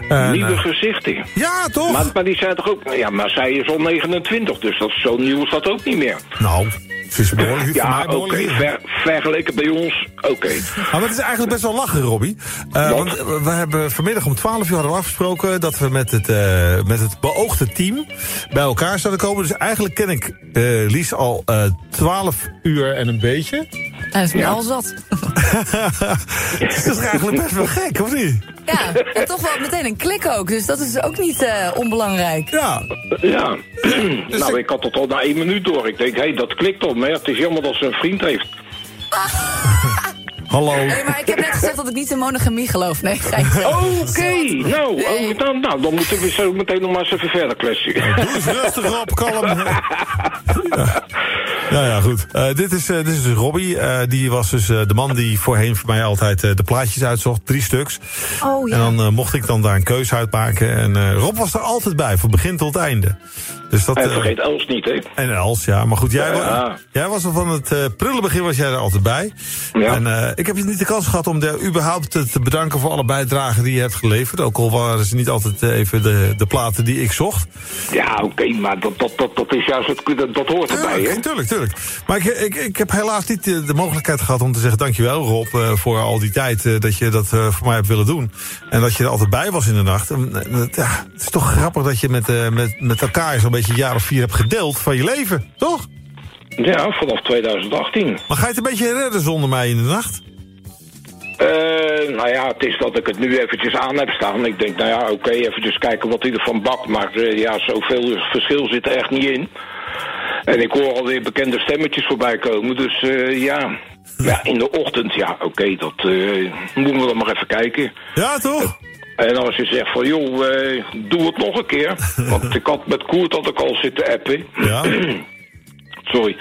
En, Nieuwe gezichten. Ja, toch? Maar, maar die zijn toch ook... Ja, maar zij is al 29, dus dat, zo nieuw is dat ook niet meer. Nou, het is behoorlijk. voor Ja, mij behoorlijk nieuw. ver- vergeleken bij ons, oké. Maar het is eigenlijk best wel lachen, Robbie. Eh, want we hebben vanmiddag om 12 uur hadden we afgesproken... dat we met het, eh, met het beoogde team bij elkaar zouden komen. Dus eigenlijk ken ik eh, Lies al eh 12 uur en een beetje. Hij is nu al zat. Dat is eigenlijk best wel gek, of niet? Ja, en toch wel meteen een klik ook. Dus dat is ook niet eh, onbelangrijk. Ja. Ja. nou, ik had het al na één minuut door. Ik denk, hé, hey, dat klikt al. Maar ja, het is jammer dat ze een vriend heeft. Hallo. Hey, maar ik heb net gezegd dat ik niet in monogamie geloof. Nee. Oké, nou, oh, nou, nou, dan moeten we zo meteen nog maar eens even verder kletsen. Doe eens rustig op, kalm. Ja. Nou ja, goed. Eh, dit, is, eh, dit is dus Robbie. Eh, die was dus eh, de man die voorheen voor mij altijd eh, de plaatjes uitzocht. Drie stuks. Oh ja. En dan eh, mocht ik dan daar een keuze uitmaken. En eh, Rob was er altijd bij, van begin tot einde. Dus dat, En eh, vergeet Els niet, hè. en Els, ja. Maar goed, jij, Ja. wa- jij was er van het eh prille begin was jij er altijd bij. En eh, ik heb je niet de kans gehad om de, überhaupt te, te bedanken voor alle bijdragen die je hebt geleverd. Ook al waren ze niet altijd eh, even de, de platen die ik zocht. Ja, oké, maar dat, dat, dat, dat is juist, het, dat, dat hoort erbij, hè. Tuurlijk, tuurlijk. Maar ik, ik, ik heb helaas niet de, de mogelijkheid gehad om te zeggen... dankjewel Rob eh, voor al die tijd eh, dat je dat eh, voor mij hebt willen doen. En dat je er altijd bij was in de nacht. En, eh, ja, het is toch grappig dat je met, eh, met, met elkaar zo'n beetje een jaar of vier hebt gedeeld van je leven, toch? Ja, vanaf 2018. Maar ga je het een beetje redden zonder mij in de nacht? Eh, nou ja, het is dat ik het nu eventjes aan heb staan. Ik denk, nou ja, oké, eventjes kijken wat hij ervan bakt. Maar eh, ja, zoveel verschil zit er echt niet in. En ik hoor alweer bekende stemmetjes voorbij komen. Dus eh, ja, ja, in de ochtend, ja, oké, dat moeten we dan maar even kijken. Ja, toch? En als je zegt van, joh, eh, doe het nog een keer. Want ik had met Koert had ik al zitten appen. Ja. Sorry.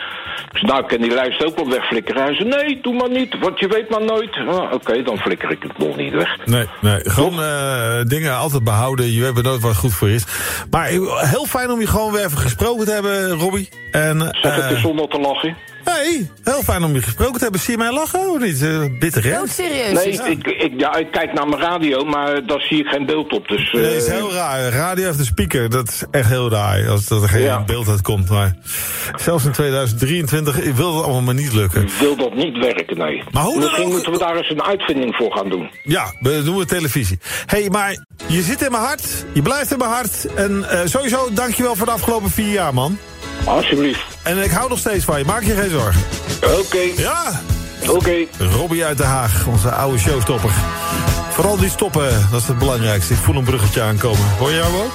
Zei, nou, ik kan die lijst ook wel wegflikkeren. Hij zei, nee, doe maar niet, want je weet maar nooit. Ah, Oké, dan flikker ik het nog niet weg. Nee, nee. gewoon eh, dingen altijd behouden. Je weet nooit wat goed voor is. Maar heel fijn om je gewoon weer even gesproken te hebben, Robbie. En, Zeg het eh, eens zonder te lachen. Hey, heel fijn om je gesproken te hebben. Zie je mij lachen of niet? Eh, bitter, hè? serieus. Nee, ik, ik, ja, ik kijk naar mijn radio, maar daar zie ik geen beeld op. Dus, Nee, dat is eh, heel raar. Radio heeft een speaker. Dat is echt heel raar. Als dat er geen Ja. beeld uitkomt. Maar zelfs in 2023 wil dat allemaal maar niet lukken. wil dat niet werken, nee. Maar hoe dan Misschien ook- moeten we daar eens een uitvinding voor gaan doen. Ja, we doen we televisie. hey, maar je zit in mijn hart. Je blijft in mijn hart. En eh, sowieso, dankjewel voor de afgelopen vier jaar, man. Alsjeblieft. En ik hou nog steeds van je. Maak je geen zorgen. Oké. Ja. Oké. Robbie uit Den Haag, onze oude showstopper. Vooral die stoppen, dat is het belangrijkste. Ik voel een bruggetje aankomen. Hoor je jou ook?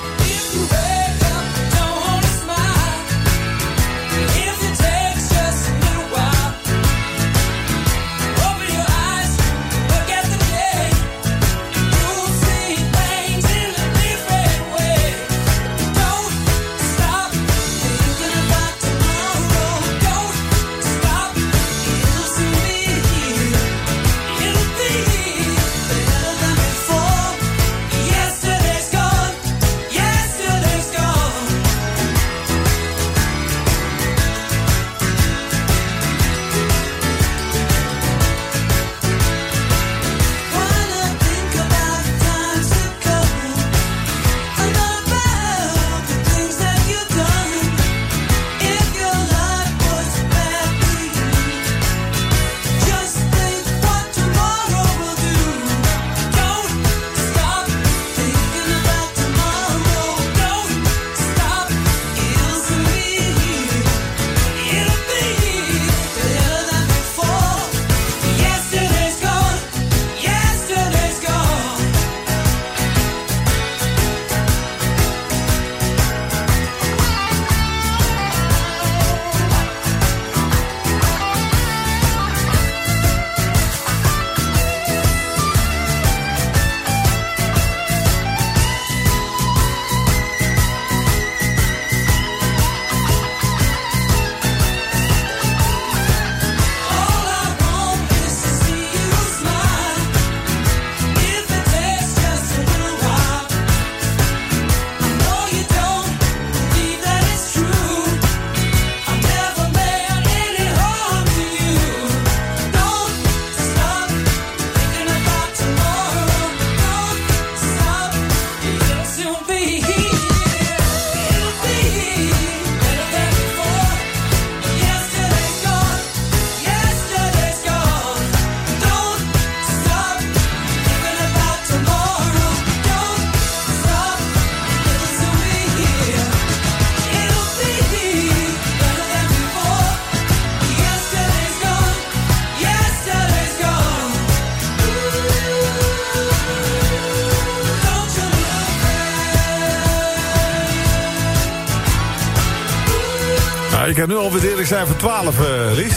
Heb nu al weer cijfer 12, eh Lies.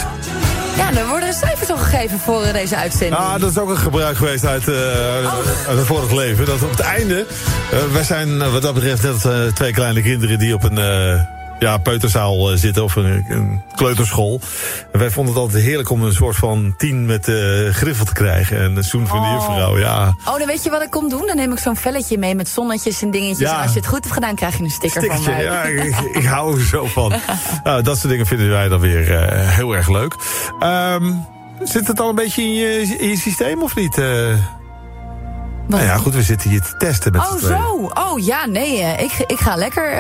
Ja, er worden cijfers al gegeven voor eh, deze uitzending. Ah, dat is ook een gebruik geweest uit, eh, uit het vorige leven. Dat op het einde, eh, wij zijn wat dat betreft net twee kleine kinderen die op een ja, peuterzaal eh, zitten of een, een kleuterschool. En wij vonden het altijd heerlijk om een soort van tien met eh griffel te krijgen. En een zoen van de Oh. juffrouw, ja. Oh, dan weet je wat ik kom doen? Dan neem ik zo'n velletje mee met zonnetjes en dingetjes. Ja. En als je het goed hebt gedaan, krijg je een sticker, Stickertje, van mij. ja, ik, ik hou er zo van. nou, dat soort dingen vinden wij dan weer eh, heel erg leuk. Ehm, zit het al een beetje in je, in je systeem of niet? nou ja, goed, we zitten hier te testen met Oh, zo. Oh, ja, nee. ik, ik ga lekker.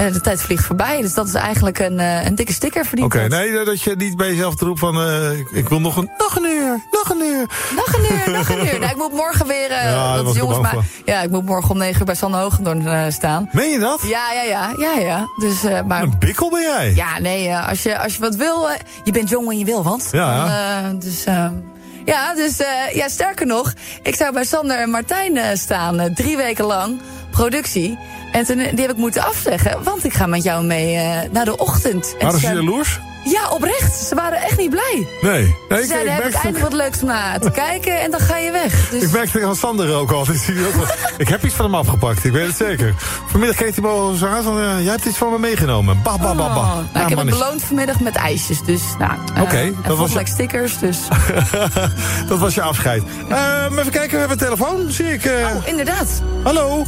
Eh, de tijd vliegt voorbij. Dus dat is eigenlijk een, eh, een dikke sticker verdiend. Oké, nee, dat je niet bij jezelf te roepen van... eh, ik, wil nog een, nog een uur, nog een uur. Nog een uur, nog een uur. Nou, ik moet morgen weer. Ja, dat is jongens, maar, ja, ik moet morgen om 9 uur bij Sander Hoogendoorn staan. Meen je dat? Ja, ja, ja, ja, ja. Dus, maar, Een bikkel ben jij. ja, nee, als, je, als je wat wil, je bent jong en je wil wat. Ja. Dan, dus, ja, dus ja, sterker nog, ik zou bij Sander en Martijn staan, drie weken lang, productie. En toen, eh, die heb ik moeten afzeggen, want ik ga met jou mee eh, naar de ochtend. En Waren ze ze- jaloers? Ja, oprecht. Ze waren echt niet blij. Nee. nee Ze zeiden, heb ik eindelijk wat leuks om naar te kijken en dan ga je weg. Dus... Ik merkte aan Sander ook al. Dus ik heb iets van hem afgepakt, ik weet het zeker. Vanmiddag keek hij me al zo aan van... eh, jij hebt iets van me meegenomen. Bah, bah, bah, bah. Oh, nou, Ja, ik heb is- beloond vanmiddag met ijsjes, dus nou... eh, Oké, en dat was je- stickers, dus... dat was je afscheid. Ehm, even kijken, we hebben een telefoon, zie ik. eh. Oh, inderdaad. Hallo?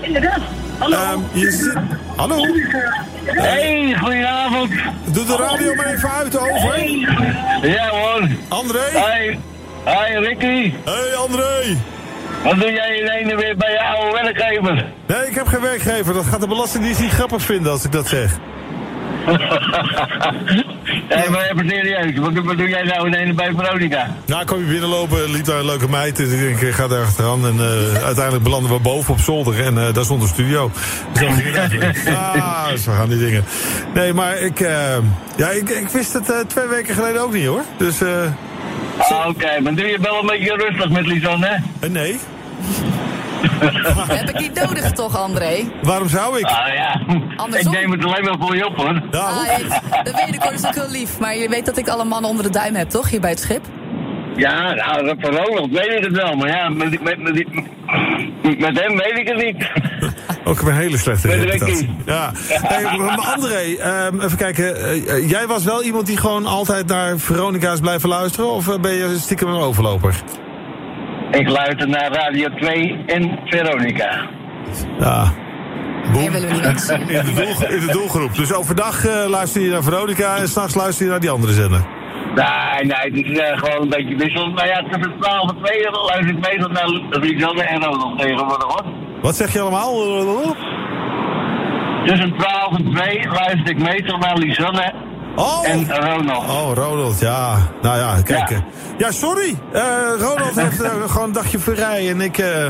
Inderdaad. Ehm, je zit... Hallo? Hey, goedenavond. Doe de radio maar even uit, over. Ja hoor. André? Hi. Hi Ricky. Hey André. Wat doe jij in ene weer bij je oude werkgever? Nee, ik heb geen werkgever. Dat gaat de Belastingdienst niet grappig vinden als ik dat zeg. Nee, maar even serieus. Wat, wat doe jij nou in ene bij Veronica? Nou, ik kwam hier binnenlopen, liep daar een leuke meid. Dus ik denk, ik ga daar achteraan. En eh, uiteindelijk belanden we boven op zolder. En eh, daar stond een studio. Dus dan ging. Ah, zo gaan die dingen. Nee, maar ik, eh, ja, ik, ik wist het eh, twee weken geleden ook niet, hoor. Dus, eh Ah, Oké, maar doe je wel een beetje rustig met Lisanne? eh, nee. Heb ik niet nodig toch, André? Waarom zou ik? Ah ja, Andersom. ik neem het alleen maar voor je op hoor. Ja, Ah, ik- dat weet ik hoor, dat is ook heel lief. Maar je weet dat ik alle mannen onder de duim heb, toch? Hier bij het schip? Ja, nou, dat weet ik het wel, maar ja, met, met, met, met hem weet ik het niet. Ook een hele slechte Met reputatie. Ja. Hey, maar André, ehm, even kijken. eh, jij was wel iemand die gewoon altijd naar Veronica is blijven luisteren? Of eh, ben je stiekem een overloper? Ik luister naar Radio 2 en Veronica. Ja. In de, doel, in de doelgroep. Dus overdag eh, luister je naar Veronica en s'nachts luister je naar die andere zender. Nee, nee, het is eh, gewoon een beetje wisselend. Maar ja, tussen 12 en 2 luister ik meestal naar Lisanne en Ronald tegenwoordig hoor. Wat zeg je allemaal? Tussen 12 en 2 luister ik meestal naar Lisanne Oh. en Ronald. Oh, Ronald, ja. Nou ja, kijk. eh, Ja, sorry. Eh, Ronald heeft eh, gewoon een dagje vrij. En ik eh,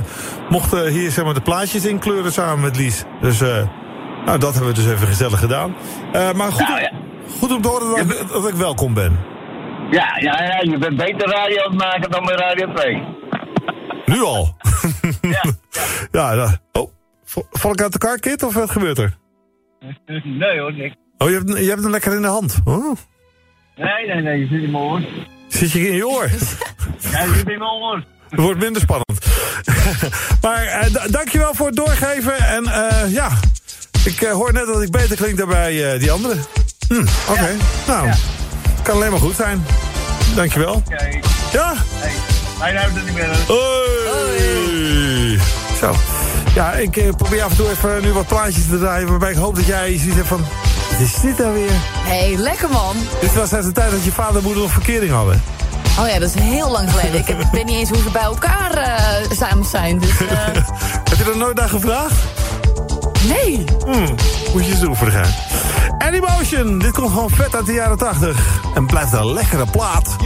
mocht eh, hier zeg maar, de plaatjes inkleuren samen met Lies. Dus eh, nou, dat hebben we dus even gezellig gedaan. Eh, maar goed, Nou, ja. goed om te horen dat, ik, dat ik welkom ben. Ja, ja, ja, je bent beter radio aan het maken dan bij Radio 2. Nu al. Ja. ja, ja. Oh, val- val ik uit elkaar, Kit, of wat gebeurt er? Nee hoor, niks. Oh, je hebt, je hebt hem lekker in de hand. Oh. Nee, nee, nee, je zit in mijn oor. Zit je in je oor? Ja, je zit in mijn oor. Het wordt minder spannend. maar d- dankjewel voor het doorgeven. En eh, ja, ik eh, hoor net dat ik beter klink dan bij die andere. Hm, Oké, nou, kan alleen maar goed zijn. Dankjewel. Oké. Ja, Hey, hij houdt het niet meer. hoi. Zo. Ja, ik probeer af en toe even nu wat plaatjes te draaien... waarbij ik hoop dat jij hebt van... Wat is dit nou weer? Hé, hey, lekker man. Dit was uit de tijd dat je vader en moeder nog verkering hadden. Oh ja, dat is heel lang geleden. Ik weet niet eens hoe ze bij elkaar eh, samen zijn. Dus, eh, Heb je er nooit naar gevraagd? nee. Hmm, moet je eens de gein. Animation, dit komt gewoon vet uit de jaren 80. En blijft een lekkere plaat.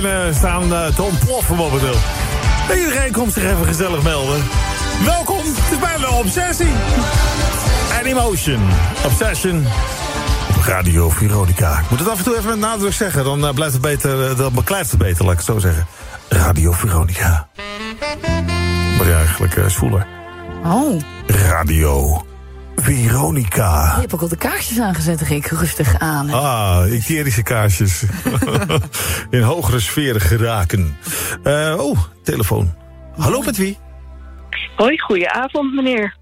Telefoonlijnen staan eh, te ontploffen momenteel. En iedereen komt zich even gezellig melden. Welkom, het is bijna Obsessie. En Emotion. Obsession. Op Radio Veronica. Ik moet het af en toe even met nadruk zeggen. Dan eh, blijft het beter, eh, dan beklijft het beter, laat ik het zo zeggen. Radio Veronica. Maar ja, eigenlijk uh, zwoeler. Oh, Radio Veronica. je hebt ook al de kaarsjes aangezet, Rick. Rustig aan. hè. Ah, etherische kaarsjes. In hogere sferen geraken. Eh, oh, telefoon. Hallo, met wie? Hoi, goedenavond meneer.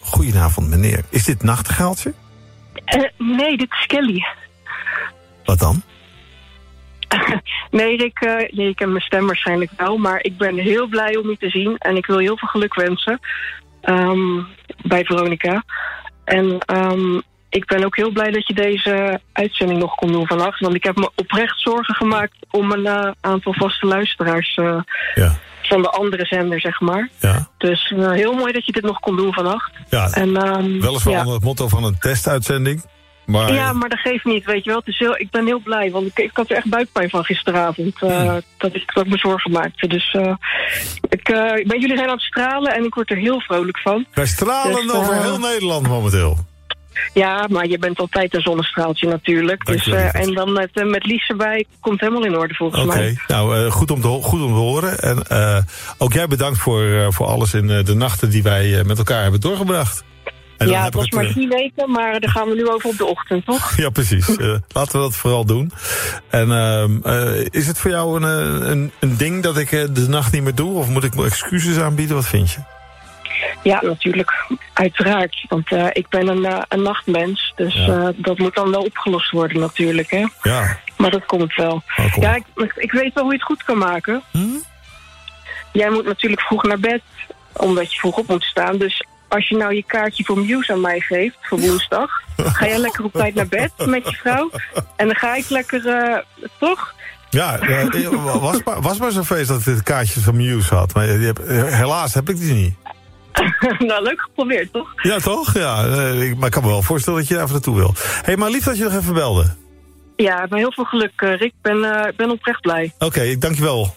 Goedenavond, meneer. Is dit nachtegaaltje? Eh, nee, dit is Kelly. Wat dan? Nee, Rick, eh, nee, ik ken mijn stem waarschijnlijk wel, maar ik ben heel blij om je te zien en ik wil je heel veel geluk wensen ehm, bij Veronica. En ehm, ik ben ook heel blij dat je deze uitzending nog kon doen vannacht, want ik heb me oprecht zorgen gemaakt om een eh, aantal vaste luisteraars eh, van de andere zender, zeg maar. Ja. Dus eh, heel mooi dat je dit nog kon doen vannacht. Ja, En, ehm, Weliswaar ja. onder het motto van een testuitzending. Maar Ja, maar dat geeft niet, weet je wel. Het is heel, ik ben heel blij, want ik, ik had er echt buikpijn van gisteravond. eh, dat, ik, dat ik me zorgen maakte. Dus eh, ik, eh, ik ben, jullie zijn aan het stralen en ik word er heel vrolijk van. wij stralen Dus, over heel Nederland momenteel. Ja, maar je bent altijd een zonnestraaltje natuurlijk. Dus, en dan met, met Lies erbij komt helemaal in orde volgens Oké, mij. nou eh, goed, om te, goed om te horen. En ook jij bedankt voor, voor alles in de nachten die wij met elkaar hebben doorgebracht. En ja, het was maar eh, vier weken, maar daar gaan we nu over op de ochtend, toch? Ja, precies. Eh, laten we dat vooral doen. En ehm, eh, is het voor jou een, eh, een, een ding dat ik eh, de nacht niet meer doe? Of moet ik me excuses aanbieden? Wat vind je? Ja, natuurlijk. Uiteraard. Want eh, ik ben een, eh, een nachtmens. Dus Ja. eh, dat moet dan wel opgelost worden natuurlijk, hè. Ja. Maar dat komt wel. Oh, Ja, ik, ik weet wel hoe je het goed kan maken. Hm? Jij moet natuurlijk vroeg naar bed, omdat je vroeg op moet staan. Dus als je nou je kaartje voor Muse aan mij geeft, voor woensdag... ga jij lekker op tijd naar bed met je vrouw. En dan ga ik lekker, eh, toch? Ja, eh, was, maar, was maar zo'n feest dat ik dit kaartje van Muse had. Maar die heb, eh, helaas heb ik die niet. nou, leuk geprobeerd, toch? Ja, toch? Ja, eh, ik, maar ik kan me wel voorstellen dat je daar even naartoe wil. Hé, hey, maar lief dat je nog even belde. Ja, maar heel veel geluk, eh, Rick. Ik ben, eh, ben oprecht blij. Oké, ik dank je wel.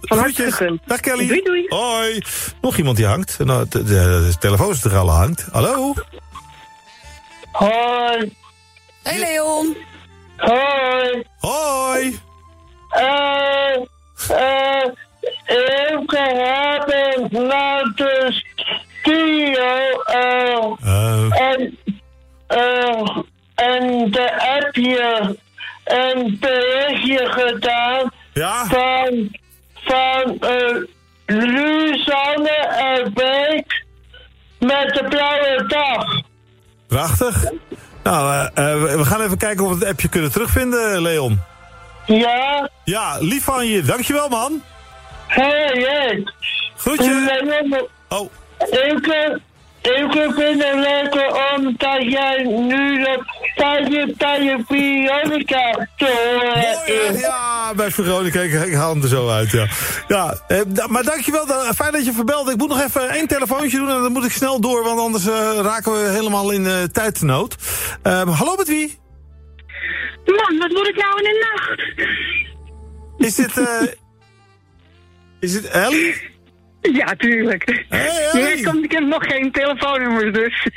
Van harte gegund. Dag Kelly. Doei, doei. Hoi. Nog iemand die hangt. Nou, de, de, de telefooncentrale hangt. Hallo? Hoi. Hey Leon. Hoi. Hoi. Eh, eh, ik heb naar de studio eh, en, eh, en de appje een berichtje gedaan ja? van, van eh Luzanne en Beek met de blauwe dag. Prachtig. Nou, eh, eh, we- gaan even kijken of we het appje kunnen terugvinden, Leon. Ja? Ja, lief van je. Dankjewel, man. Hey, hey. Groetje. Oh. Ik, eh, ik vind het lekker omdat jij nu dat tijdje bij je Veronica te horen is. Ja, bij Veronica, ik, ik haal hem er zo uit, ja. ja eh, maar dankjewel, da- fijn dat je verbelde. Ik moet nog even één telefoontje doen en dan moet ik snel door... want anders eh, raken we helemaal in uh, tijdnood. Eh, hallo, met wie? Man, wat moet ik nou in de nacht? Is dit... eh is dit Ellie? Ja, tuurlijk. Hey, Hier komt ik heb nog geen telefoonnummer, dus.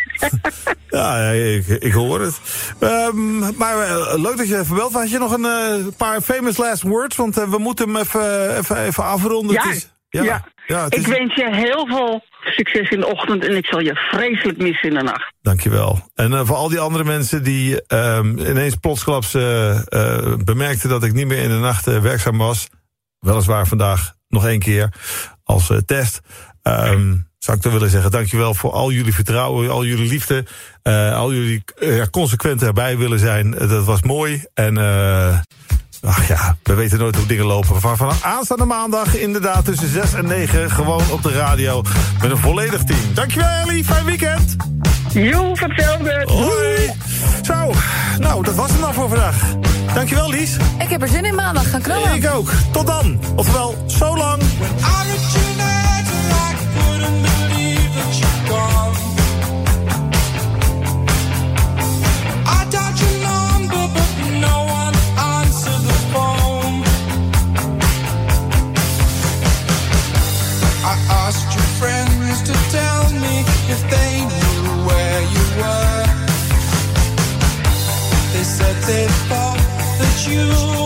Ja, ik, ik hoor het. Ehm, maar eh, leuk dat je even belt. Had je nog een eh, paar famous last words? Want eh, we moeten hem even, even, even afronden. Ja, is- ja. ik is- wens je heel veel succes in de ochtend en ik zal je vreselijk missen in de nacht. Dankjewel. En voor al die andere mensen die ehm, ineens plotsklaps bemerkten dat ik niet meer in de nacht werkzaam was. Weliswaar vandaag nog één keer als eh, test. Ehm, zou ik dan willen zeggen, dankjewel voor al jullie vertrouwen, al jullie liefde. eh, al jullie ja, consequent erbij willen zijn. Dat was mooi. En ach ja, we weten nooit hoe dingen lopen. Van vanaf aanstaande maandag inderdaad tussen 6 en 9 gewoon op de radio met een volledig team. Dankjewel Ellie, fijn weekend. Jo, hetzelfde. Hoi. Zo, nou, dat was het dan voor vandaag. Dankjewel, Lies. Ik heb er zin in maandag. Gaan knallen. Ik ook. Tot dan. ofwel zo lang. if they thought that you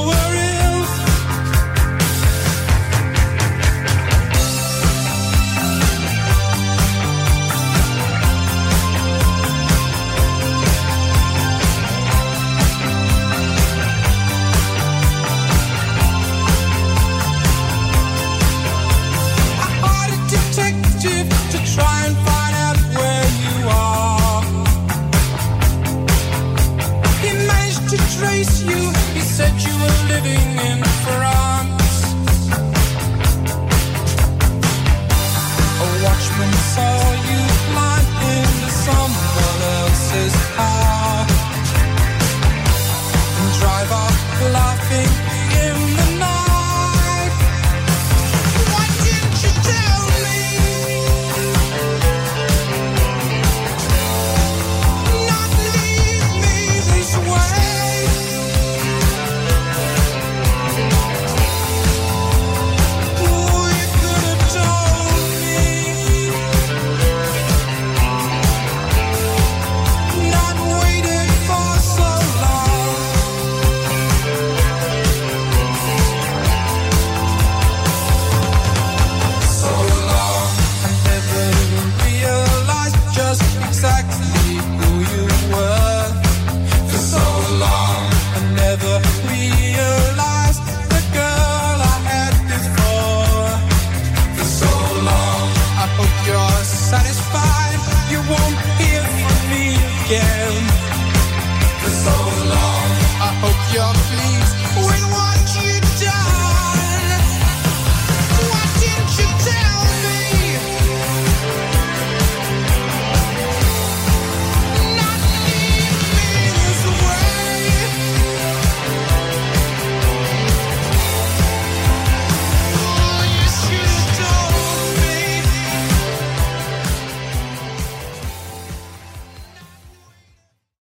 laughing